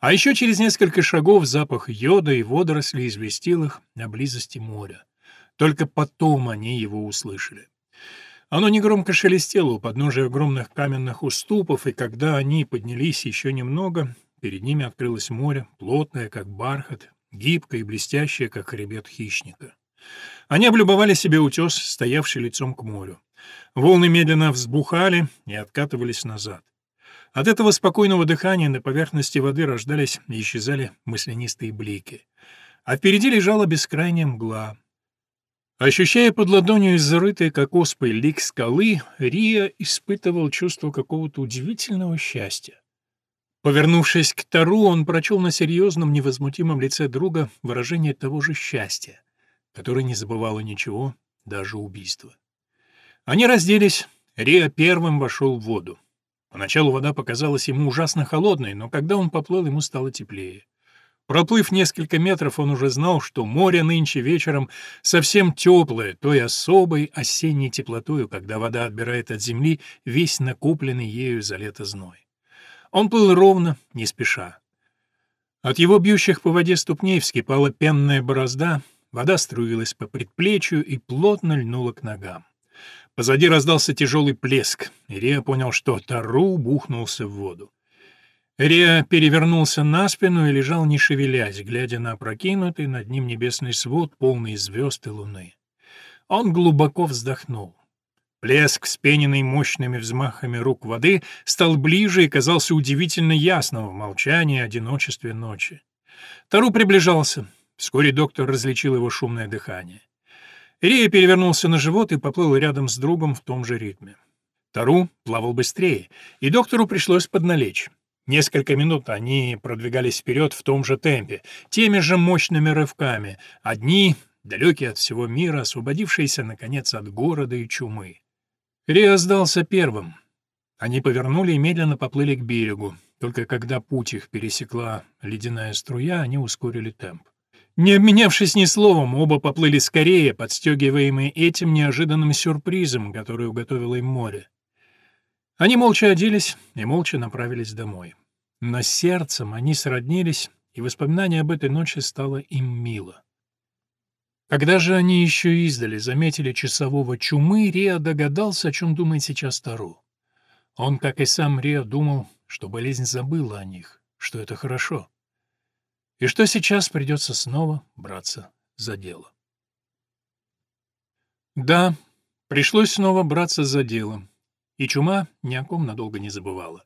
А еще через несколько шагов запах йода и водорослей известил их о близости моря. Только потом они его услышали. Оно негромко шелестело у подножия огромных каменных уступов, и когда они поднялись еще немного, перед ними открылось море, плотное, как бархат, гибкое и блестящее, как хребет хищника. Они облюбовали себе утес, стоявший лицом к морю. Волны медленно взбухали и откатывались назад. От этого спокойного дыхания на поверхности воды рождались и исчезали мысленистые блики. А впереди лежала бескрайняя мгла. Ощущая под ладонью зарытый как оспой лик скалы, Рия испытывал чувство какого-то удивительного счастья. Повернувшись к Тару, он прочел на серьезном, невозмутимом лице друга выражение того же счастья которая не забывала ничего, даже убийства. Они разделись, Риа первым вошел в воду. Поначалу вода показалась ему ужасно холодной, но когда он поплыл, ему стало теплее. Проплыв несколько метров, он уже знал, что море нынче вечером совсем теплое, той особой осенней теплотою, когда вода отбирает от земли весь накопленный ею за лето зной. Он плыл ровно, не спеша. От его бьющих по воде ступней вскипала пенная борозда, Вода струилась по предплечью и плотно льнула к ногам. Позади раздался тяжелый плеск, и Риа понял, что Тару бухнулся в воду. Риа перевернулся на спину и лежал, не шевелясь, глядя на опрокинутый над ним небесный свод, полный звезд и луны. Он глубоко вздохнул. Плеск, вспененный мощными взмахами рук воды, стал ближе и казался удивительно ясным в молчании и одиночестве ночи. Тару приближался. Вскоре доктор различил его шумное дыхание. Рия перевернулся на живот и поплыл рядом с другом в том же ритме. Тару плавал быстрее, и доктору пришлось подналечь. Несколько минут они продвигались вперед в том же темпе, теми же мощными рывками, одни, далекие от всего мира, освободившиеся, наконец, от города и чумы. Риа сдался первым. Они повернули и медленно поплыли к берегу. Только когда путь их пересекла ледяная струя, они ускорили темп. Не обменявшись ни словом, оба поплыли скорее, подстегиваемые этим неожиданным сюрпризом, который уготовило им море. Они молча оделись и молча направились домой. Но сердцем они сроднились, и воспоминание об этой ночи стало им мило. Когда же они еще издали заметили часового чумы, Риа догадался, о чем думает сейчас Тару. Он, как и сам Риа, думал, что болезнь забыла о них, что это хорошо и что сейчас придется снова браться за дело. Да, пришлось снова браться за дело, и чума ни о ком надолго не забывала.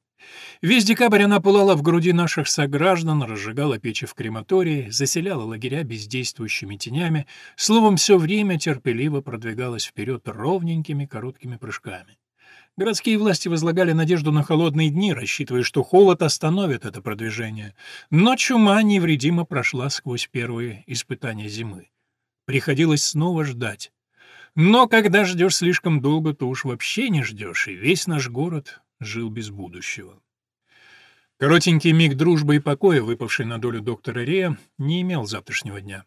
Весь декабрь она пылала в груди наших сограждан, разжигала печи в крематории, заселяла лагеря бездействующими тенями, словом, все время терпеливо продвигалась вперед ровненькими короткими прыжками. Городские власти возлагали надежду на холодные дни, рассчитывая, что холод остановит это продвижение. Но чума невредимо прошла сквозь первые испытания зимы. Приходилось снова ждать. Но когда ждешь слишком долго, то уж вообще не ждешь, и весь наш город жил без будущего. Коротенький миг дружбы и покоя, выпавший на долю доктора Рея, не имел завтрашнего дня.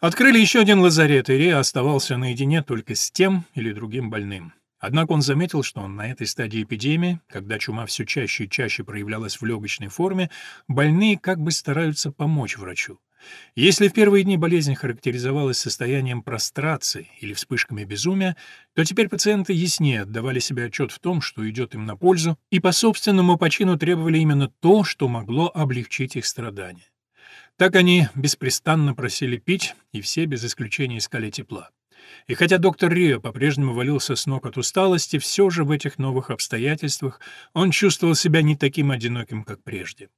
Открыли еще один лазарет, и Рея оставался наедине только с тем или другим больным. Однако он заметил, что на этой стадии эпидемии, когда чума все чаще и чаще проявлялась в легочной форме, больные как бы стараются помочь врачу. Если в первые дни болезнь характеризовалась состоянием прострации или вспышками безумия, то теперь пациенты яснее отдавали себе отчет в том, что идет им на пользу, и по собственному почину требовали именно то, что могло облегчить их страдания. Так они беспрестанно просили пить, и все без исключения искали тепла. И хотя доктор Рио по-прежнему валился с ног от усталости, все же в этих новых обстоятельствах он чувствовал себя не таким одиноким, как прежде.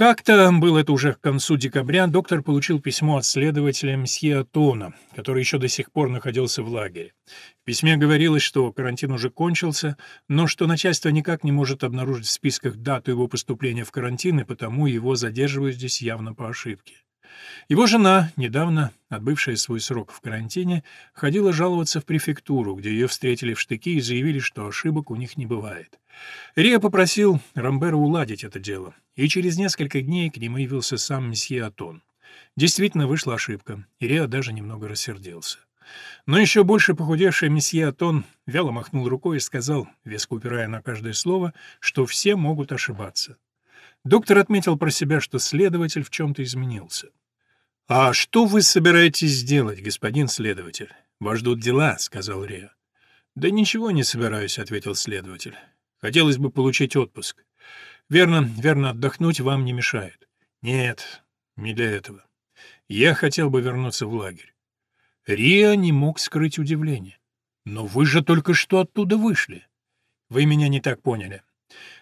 Как-то, было это уже к концу декабря, доктор получил письмо от следователя мсье Атона, который еще до сих пор находился в лагере. В письме говорилось, что карантин уже кончился, но что начальство никак не может обнаружить в списках дату его поступления в карантин, и потому его задерживают здесь явно по ошибке. Его жена, недавно отбывшая свой срок в карантине, ходила жаловаться в префектуру, где ее встретили в штыки и заявили, что ошибок у них не бывает. Рия попросил Рамбера уладить это дело, и через несколько дней к нему явился сам месье Атон. Действительно вышла ошибка, и Риа даже немного рассердился. Но еще больше похудевший месье Атон вяло махнул рукой и сказал, веско упирая на каждое слово, что все могут ошибаться. Доктор отметил про себя, что следователь в чем-то изменился. «А что вы собираетесь сделать, господин следователь? Вас ждут дела», — сказал Риа. «Да ничего не собираюсь», — ответил следователь. «Хотелось бы получить отпуск. Верно, верно, отдохнуть вам не мешает». «Нет, не для этого. Я хотел бы вернуться в лагерь». Риа не мог скрыть удивление. «Но вы же только что оттуда вышли». «Вы меня не так поняли.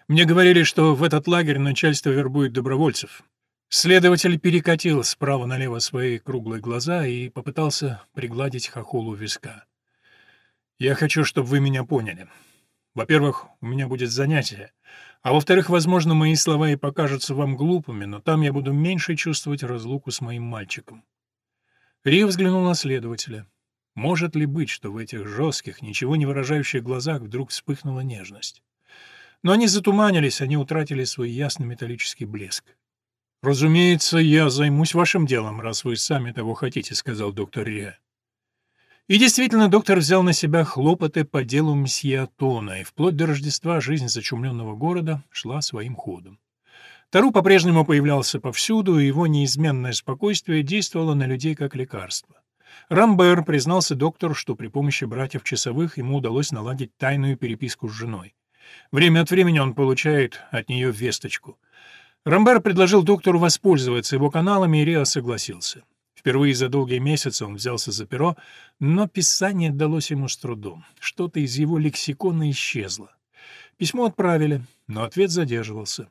Мне говорили, что в этот лагерь начальство вербует добровольцев. Следователь перекатил справа налево свои круглые глаза и попытался пригладить хохолу виска. «Я хочу, чтобы вы меня поняли. Во-первых, у меня будет занятие, а во-вторых, возможно, мои слова и покажутся вам глупыми, но там я буду меньше чувствовать разлуку с моим мальчиком». Рио взглянул на следователя. Может ли быть, что в этих жестких, ничего не выражающих глазах вдруг вспыхнула нежность? Но они затуманились, они утратили свой ясный металлический блеск. «Разумеется, я займусь вашим делом, раз вы сами того хотите», — сказал доктор Риа. И действительно, доктор взял на себя хлопоты по делу мсье Атона, и вплоть до Рождества жизнь зачумленного города шла своим ходом. Тару по-прежнему появлялся повсюду, и его неизменное спокойствие действовало на людей как лекарство. Рамбер признался доктору, что при помощи братьев-часовых ему удалось наладить тайную переписку с женой. Время от времени он получает от нее весточку. Рамбер предложил доктору воспользоваться его каналами, и Рио согласился. Впервые за долгие месяцы он взялся за перо, но писание далось ему с трудом. Что-то из его лексикона исчезло. Письмо отправили, но ответ задерживался.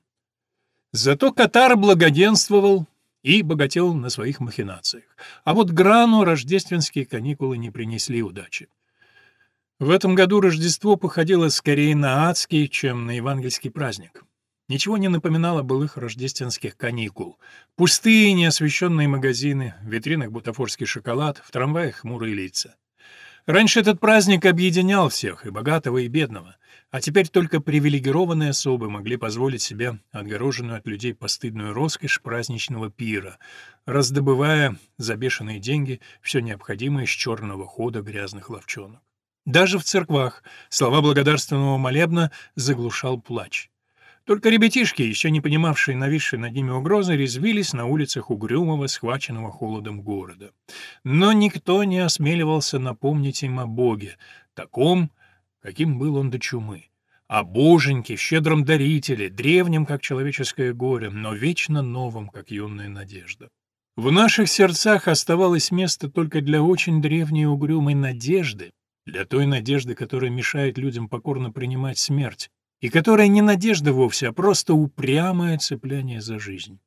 Зато Катар благоденствовал и богател на своих махинациях. А вот Грану рождественские каникулы не принесли удачи. В этом году Рождество походило скорее на адский, чем на евангельский праздник. Ничего не напоминало былых рождественских каникул. Пустые, неосвещенные магазины, в витринах бутафорский шоколад, в трамваях хмурые лица. Раньше этот праздник объединял всех, и богатого, и бедного, а теперь только привилегированные особы могли позволить себе отгороженную от людей постыдную роскошь праздничного пира, раздобывая за бешеные деньги все необходимое с черного хода грязных ловчонок. Даже в церквах слова благодарственного молебна заглушал плач. Только ребятишки, еще не понимавшие нависшей над ними угрозы, резвились на улицах угрюмого, схваченного холодом города. Но никто не осмеливался напомнить им о Боге, таком, каким был он до чумы. О боженьке, щедром дарителе, древнем, как человеческое горе, но вечно новом, как юная надежда. В наших сердцах оставалось место только для очень древней угрюмой надежды, для той надежды, которая мешает людям покорно принимать смерть, и которая не надежда вовсе, а просто упрямое цепляние за жизнь.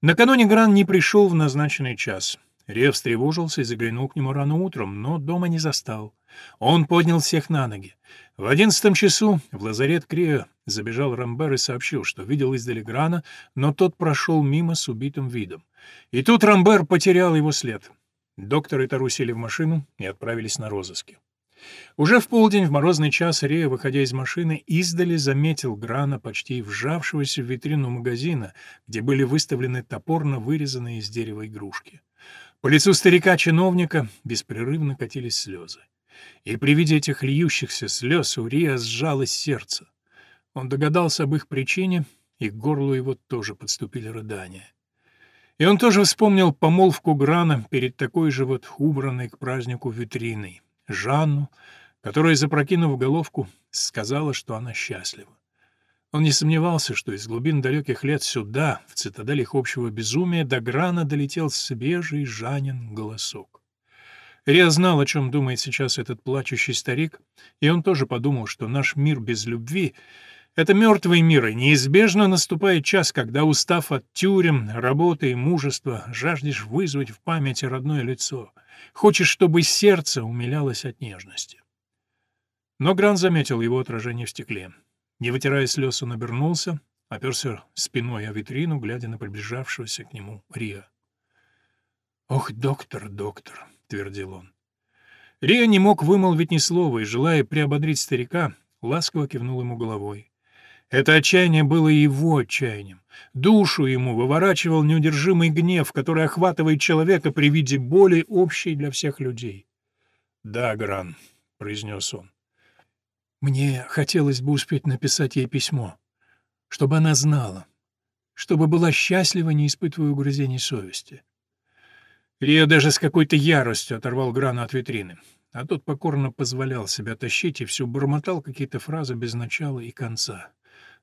Накануне Гран не пришел в назначенный час. Рев встревожился и заглянул к нему рано утром, но дома не застал. Он поднял всех на ноги. В одиннадцатом часу в лазарет Крия забежал Рамбер и сообщил, что видел издали Грана, но тот прошел мимо с убитым видом. И тут Рамбер потерял его след. Доктор и Тару сели в машину и отправились на розыски. Уже в полдень, в морозный час, Рея, выходя из машины, издали заметил Грана, почти вжавшегося в витрину магазина, где были выставлены топорно вырезанные из дерева игрушки. По лицу старика-чиновника беспрерывно катились слезы. И при виде этих льющихся слез у Рия сжалось сердце. Он догадался об их причине, и к горлу его тоже подступили рыдания. И он тоже вспомнил помолвку Грана перед такой же вот убранной к празднику витриной. Жанну, которая, запрокинув головку, сказала, что она счастлива. Он не сомневался, что из глубин далеких лет сюда, в цитадель их общего безумия, до Грана долетел свежий Жанин голосок. Риа знал, о чем думает сейчас этот плачущий старик, и он тоже подумал, что наш мир без любви — это мертвый мир, и неизбежно наступает час, когда, устав от тюрем, работы и мужества, жаждешь вызвать в памяти родное лицо — Хочешь, чтобы сердце умилялось от нежности. Но Гран заметил его отражение в стекле. Не вытирая слез, он обернулся, оперся спиной о витрину, глядя на приближавшегося к нему Риа. «Ох, доктор, доктор!» — твердил он. Риа не мог вымолвить ни слова и, желая приободрить старика, ласково кивнул ему головой. Это отчаяние было его отчаянием. Душу ему выворачивал неудержимый гнев, который охватывает человека при виде боли, общей для всех людей. «Да, Гран», — произнес он. «Мне хотелось бы успеть написать ей письмо, чтобы она знала, чтобы была счастлива, не испытывая угрызений совести». Рио даже с какой-то яростью оторвал Грана от витрины, а тот покорно позволял себя тащить и все бормотал какие-то фразы без начала и конца.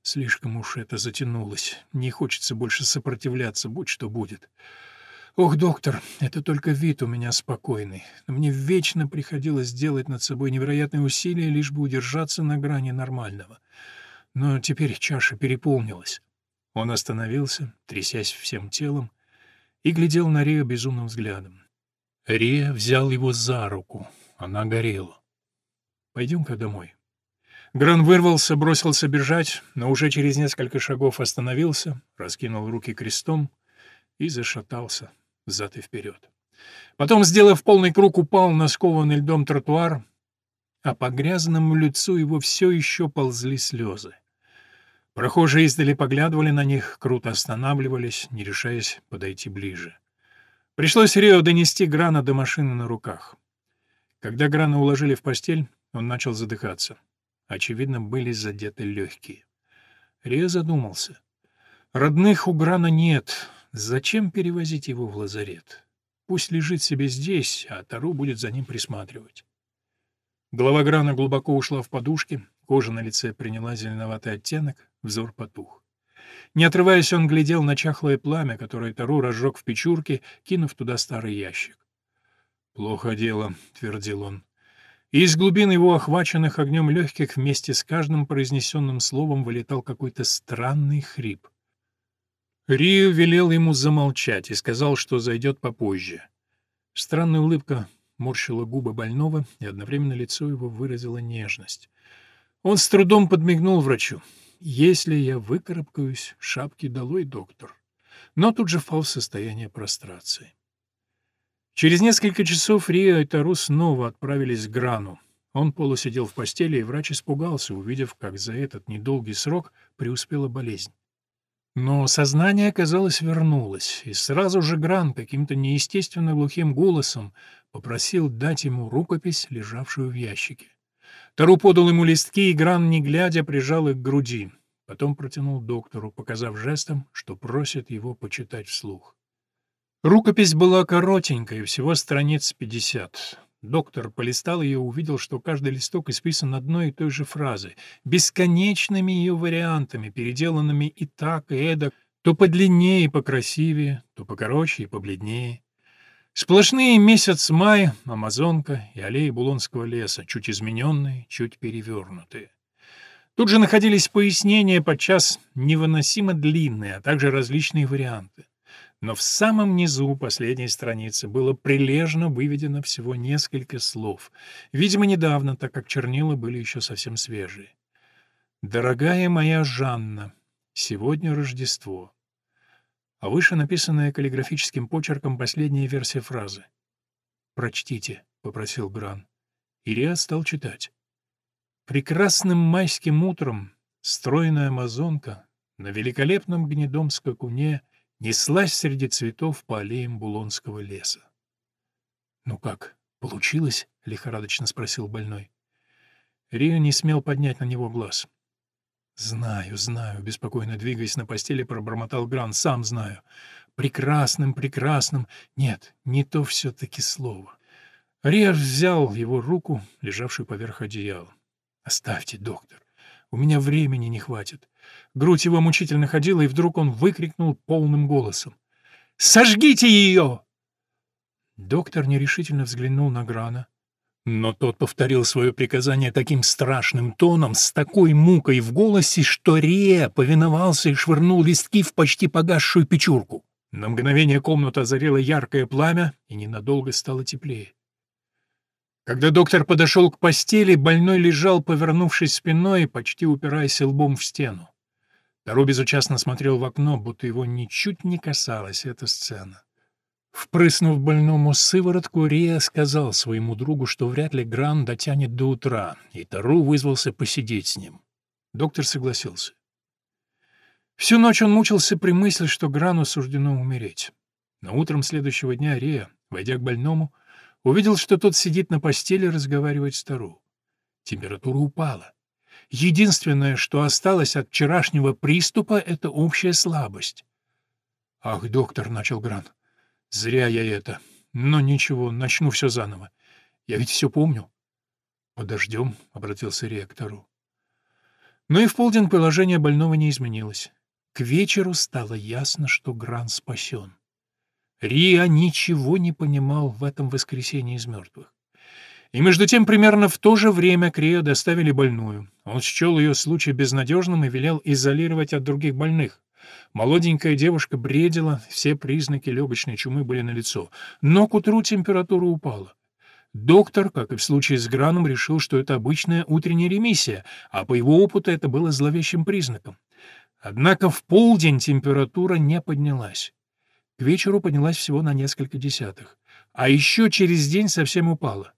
Слишком уж это затянулось. Не хочется больше сопротивляться, будь что будет. Ох, доктор, это только вид у меня спокойный. мне вечно приходилось делать над собой невероятные усилия, лишь бы удержаться на грани нормального. Но теперь чаша переполнилась. Он остановился, трясясь всем телом, и глядел на Рия безумным взглядом. Рия взял его за руку. Она горела. «Пойдем-ка домой», Гран вырвался, бросился бежать, но уже через несколько шагов остановился, раскинул руки крестом и зашатался взад и вперед. Потом, сделав полный круг, упал на скованный льдом тротуар, а по грязному лицу его все еще ползли слезы. Прохожие издали поглядывали на них, круто останавливались, не решаясь подойти ближе. Пришлось Рио донести Грана до машины на руках. Когда Грана уложили в постель, он начал задыхаться. Очевидно, были задеты легкие. Рио задумался. Родных у Грана нет. Зачем перевозить его в лазарет? Пусть лежит себе здесь, а Тару будет за ним присматривать. Голова Грана глубоко ушла в подушки, кожа на лице приняла зеленоватый оттенок, взор потух. Не отрываясь, он глядел на чахлое пламя, которое Тару разжег в печурке, кинув туда старый ящик. «Плохо дело», — твердил он и из глубин его охваченных огнем легких вместе с каждым произнесенным словом вылетал какой-то странный хрип. Рио велел ему замолчать и сказал, что зайдет попозже. Странная улыбка морщила губы больного, и одновременно лицо его выразило нежность. Он с трудом подмигнул врачу. «Если я выкарабкаюсь, шапки долой, доктор». Но тут же впал в состояние прострации. Через несколько часов Рио и Тару снова отправились к Грану. Он полусидел в постели, и врач испугался, увидев, как за этот недолгий срок преуспела болезнь. Но сознание, казалось, вернулось, и сразу же Гран каким-то неестественно глухим голосом попросил дать ему рукопись, лежавшую в ящике. Тару подал ему листки, и Гран, не глядя, прижал их к груди. Потом протянул доктору, показав жестом, что просит его почитать вслух. Рукопись была коротенькая, всего страниц пятьдесят. Доктор полистал ее и увидел, что каждый листок исписан одной и той же фразой, бесконечными ее вариантами, переделанными и так, и эдак, то подлиннее и покрасивее, то покороче и побледнее. Сплошные месяц май, Амазонка и аллеи Булонского леса, чуть измененные, чуть перевернутые. Тут же находились пояснения, подчас невыносимо длинные, а также различные варианты. Но в самом низу последней страницы было прилежно выведено всего несколько слов. Видимо, недавно, так как чернила были еще совсем свежие. «Дорогая моя Жанна, сегодня Рождество». А выше написанная каллиграфическим почерком последняя версия фразы. «Прочтите», — попросил Гран. Илья стал читать. «Прекрасным майским утром стройная амазонка на великолепном гнедом скакуне неслась среди цветов по аллеям Булонского леса. «Ну как, получилось?» — лихорадочно спросил больной. Рио не смел поднять на него глаз. «Знаю, знаю», — беспокойно двигаясь на постели, пробормотал Гран. «Сам знаю. Прекрасным, прекрасным. Нет, не то все-таки слово». Рио взял его руку, лежавшую поверх одеяла. «Оставьте, доктор. У меня времени не хватит. Грудь его мучительно ходила, и вдруг он выкрикнул полным голосом. «Сожгите ее!» Доктор нерешительно взглянул на Грана. Но тот повторил свое приказание таким страшным тоном, с такой мукой в голосе, что Ре повиновался и швырнул листки в почти погасшую печурку. На мгновение комната озарила яркое пламя, и ненадолго стало теплее. Когда доктор подошел к постели, больной лежал, повернувшись спиной, почти упираясь лбом в стену. Тару безучастно смотрел в окно, будто его ничуть не касалась эта сцена. Впрыснув больному сыворотку, Рия сказал своему другу, что вряд ли Гран дотянет до утра, и Тару вызвался посидеть с ним. Доктор согласился. Всю ночь он мучился при мысли, что Грану суждено умереть. Но утром следующего дня Рия, войдя к больному, увидел, что тот сидит на постели и разговаривает с Тару. Температура упала. Единственное, что осталось от вчерашнего приступа, — это общая слабость. «Ах, доктор», — начал Гран, — «зря я это. Но ничего, начну все заново. Я ведь все помню». «Подождем», — обратился ректору. Но и в полдень положение больного не изменилось. К вечеру стало ясно, что Гран спасен. Риа ничего не понимал в этом воскресении из мертвых. И между тем примерно в то же время к Рио доставили больную. Он счел ее случай безнадежным и велел изолировать от других больных. Молоденькая девушка бредила, все признаки легочной чумы были налицо, но к утру температура упала. Доктор, как и в случае с Граном, решил, что это обычная утренняя ремиссия, а по его опыту это было зловещим признаком. Однако в полдень температура не поднялась. К вечеру поднялась всего на несколько десятых. А еще через день совсем упала.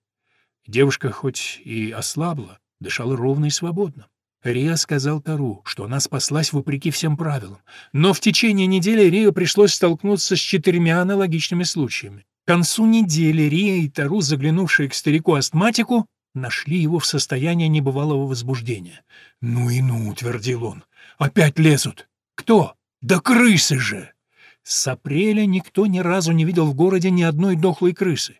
Девушка хоть и ослабла, дышала ровно и свободно. Риа сказал Тару, что она спаслась вопреки всем правилам, но в течение недели Рио пришлось столкнуться с четырьмя аналогичными случаями. К концу недели Риа и Тару, заглянувшие к старику-астматику, нашли его в состоянии небывалого возбуждения. «Ну и ну», — твердил он, — «опять лезут. Кто? Да крысы же!» С апреля никто ни разу не видел в городе ни одной дохлой крысы.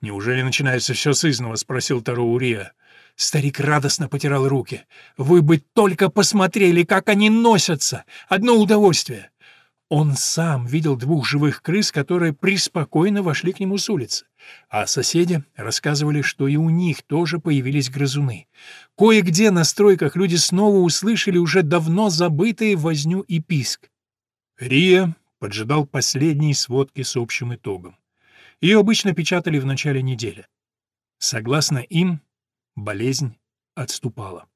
«Неужели начинается все с изного?» — спросил Таро Урия. Старик радостно потирал руки. «Вы бы только посмотрели, как они носятся! Одно удовольствие!» Он сам видел двух живых крыс, которые преспокойно вошли к нему с улицы. А соседи рассказывали, что и у них тоже появились грызуны. Кое-где на стройках люди снова услышали уже давно забытые возню и писк. Рия поджидал последние сводки с общим итогом. Ее обычно печатали в начале недели. Согласно им, болезнь отступала.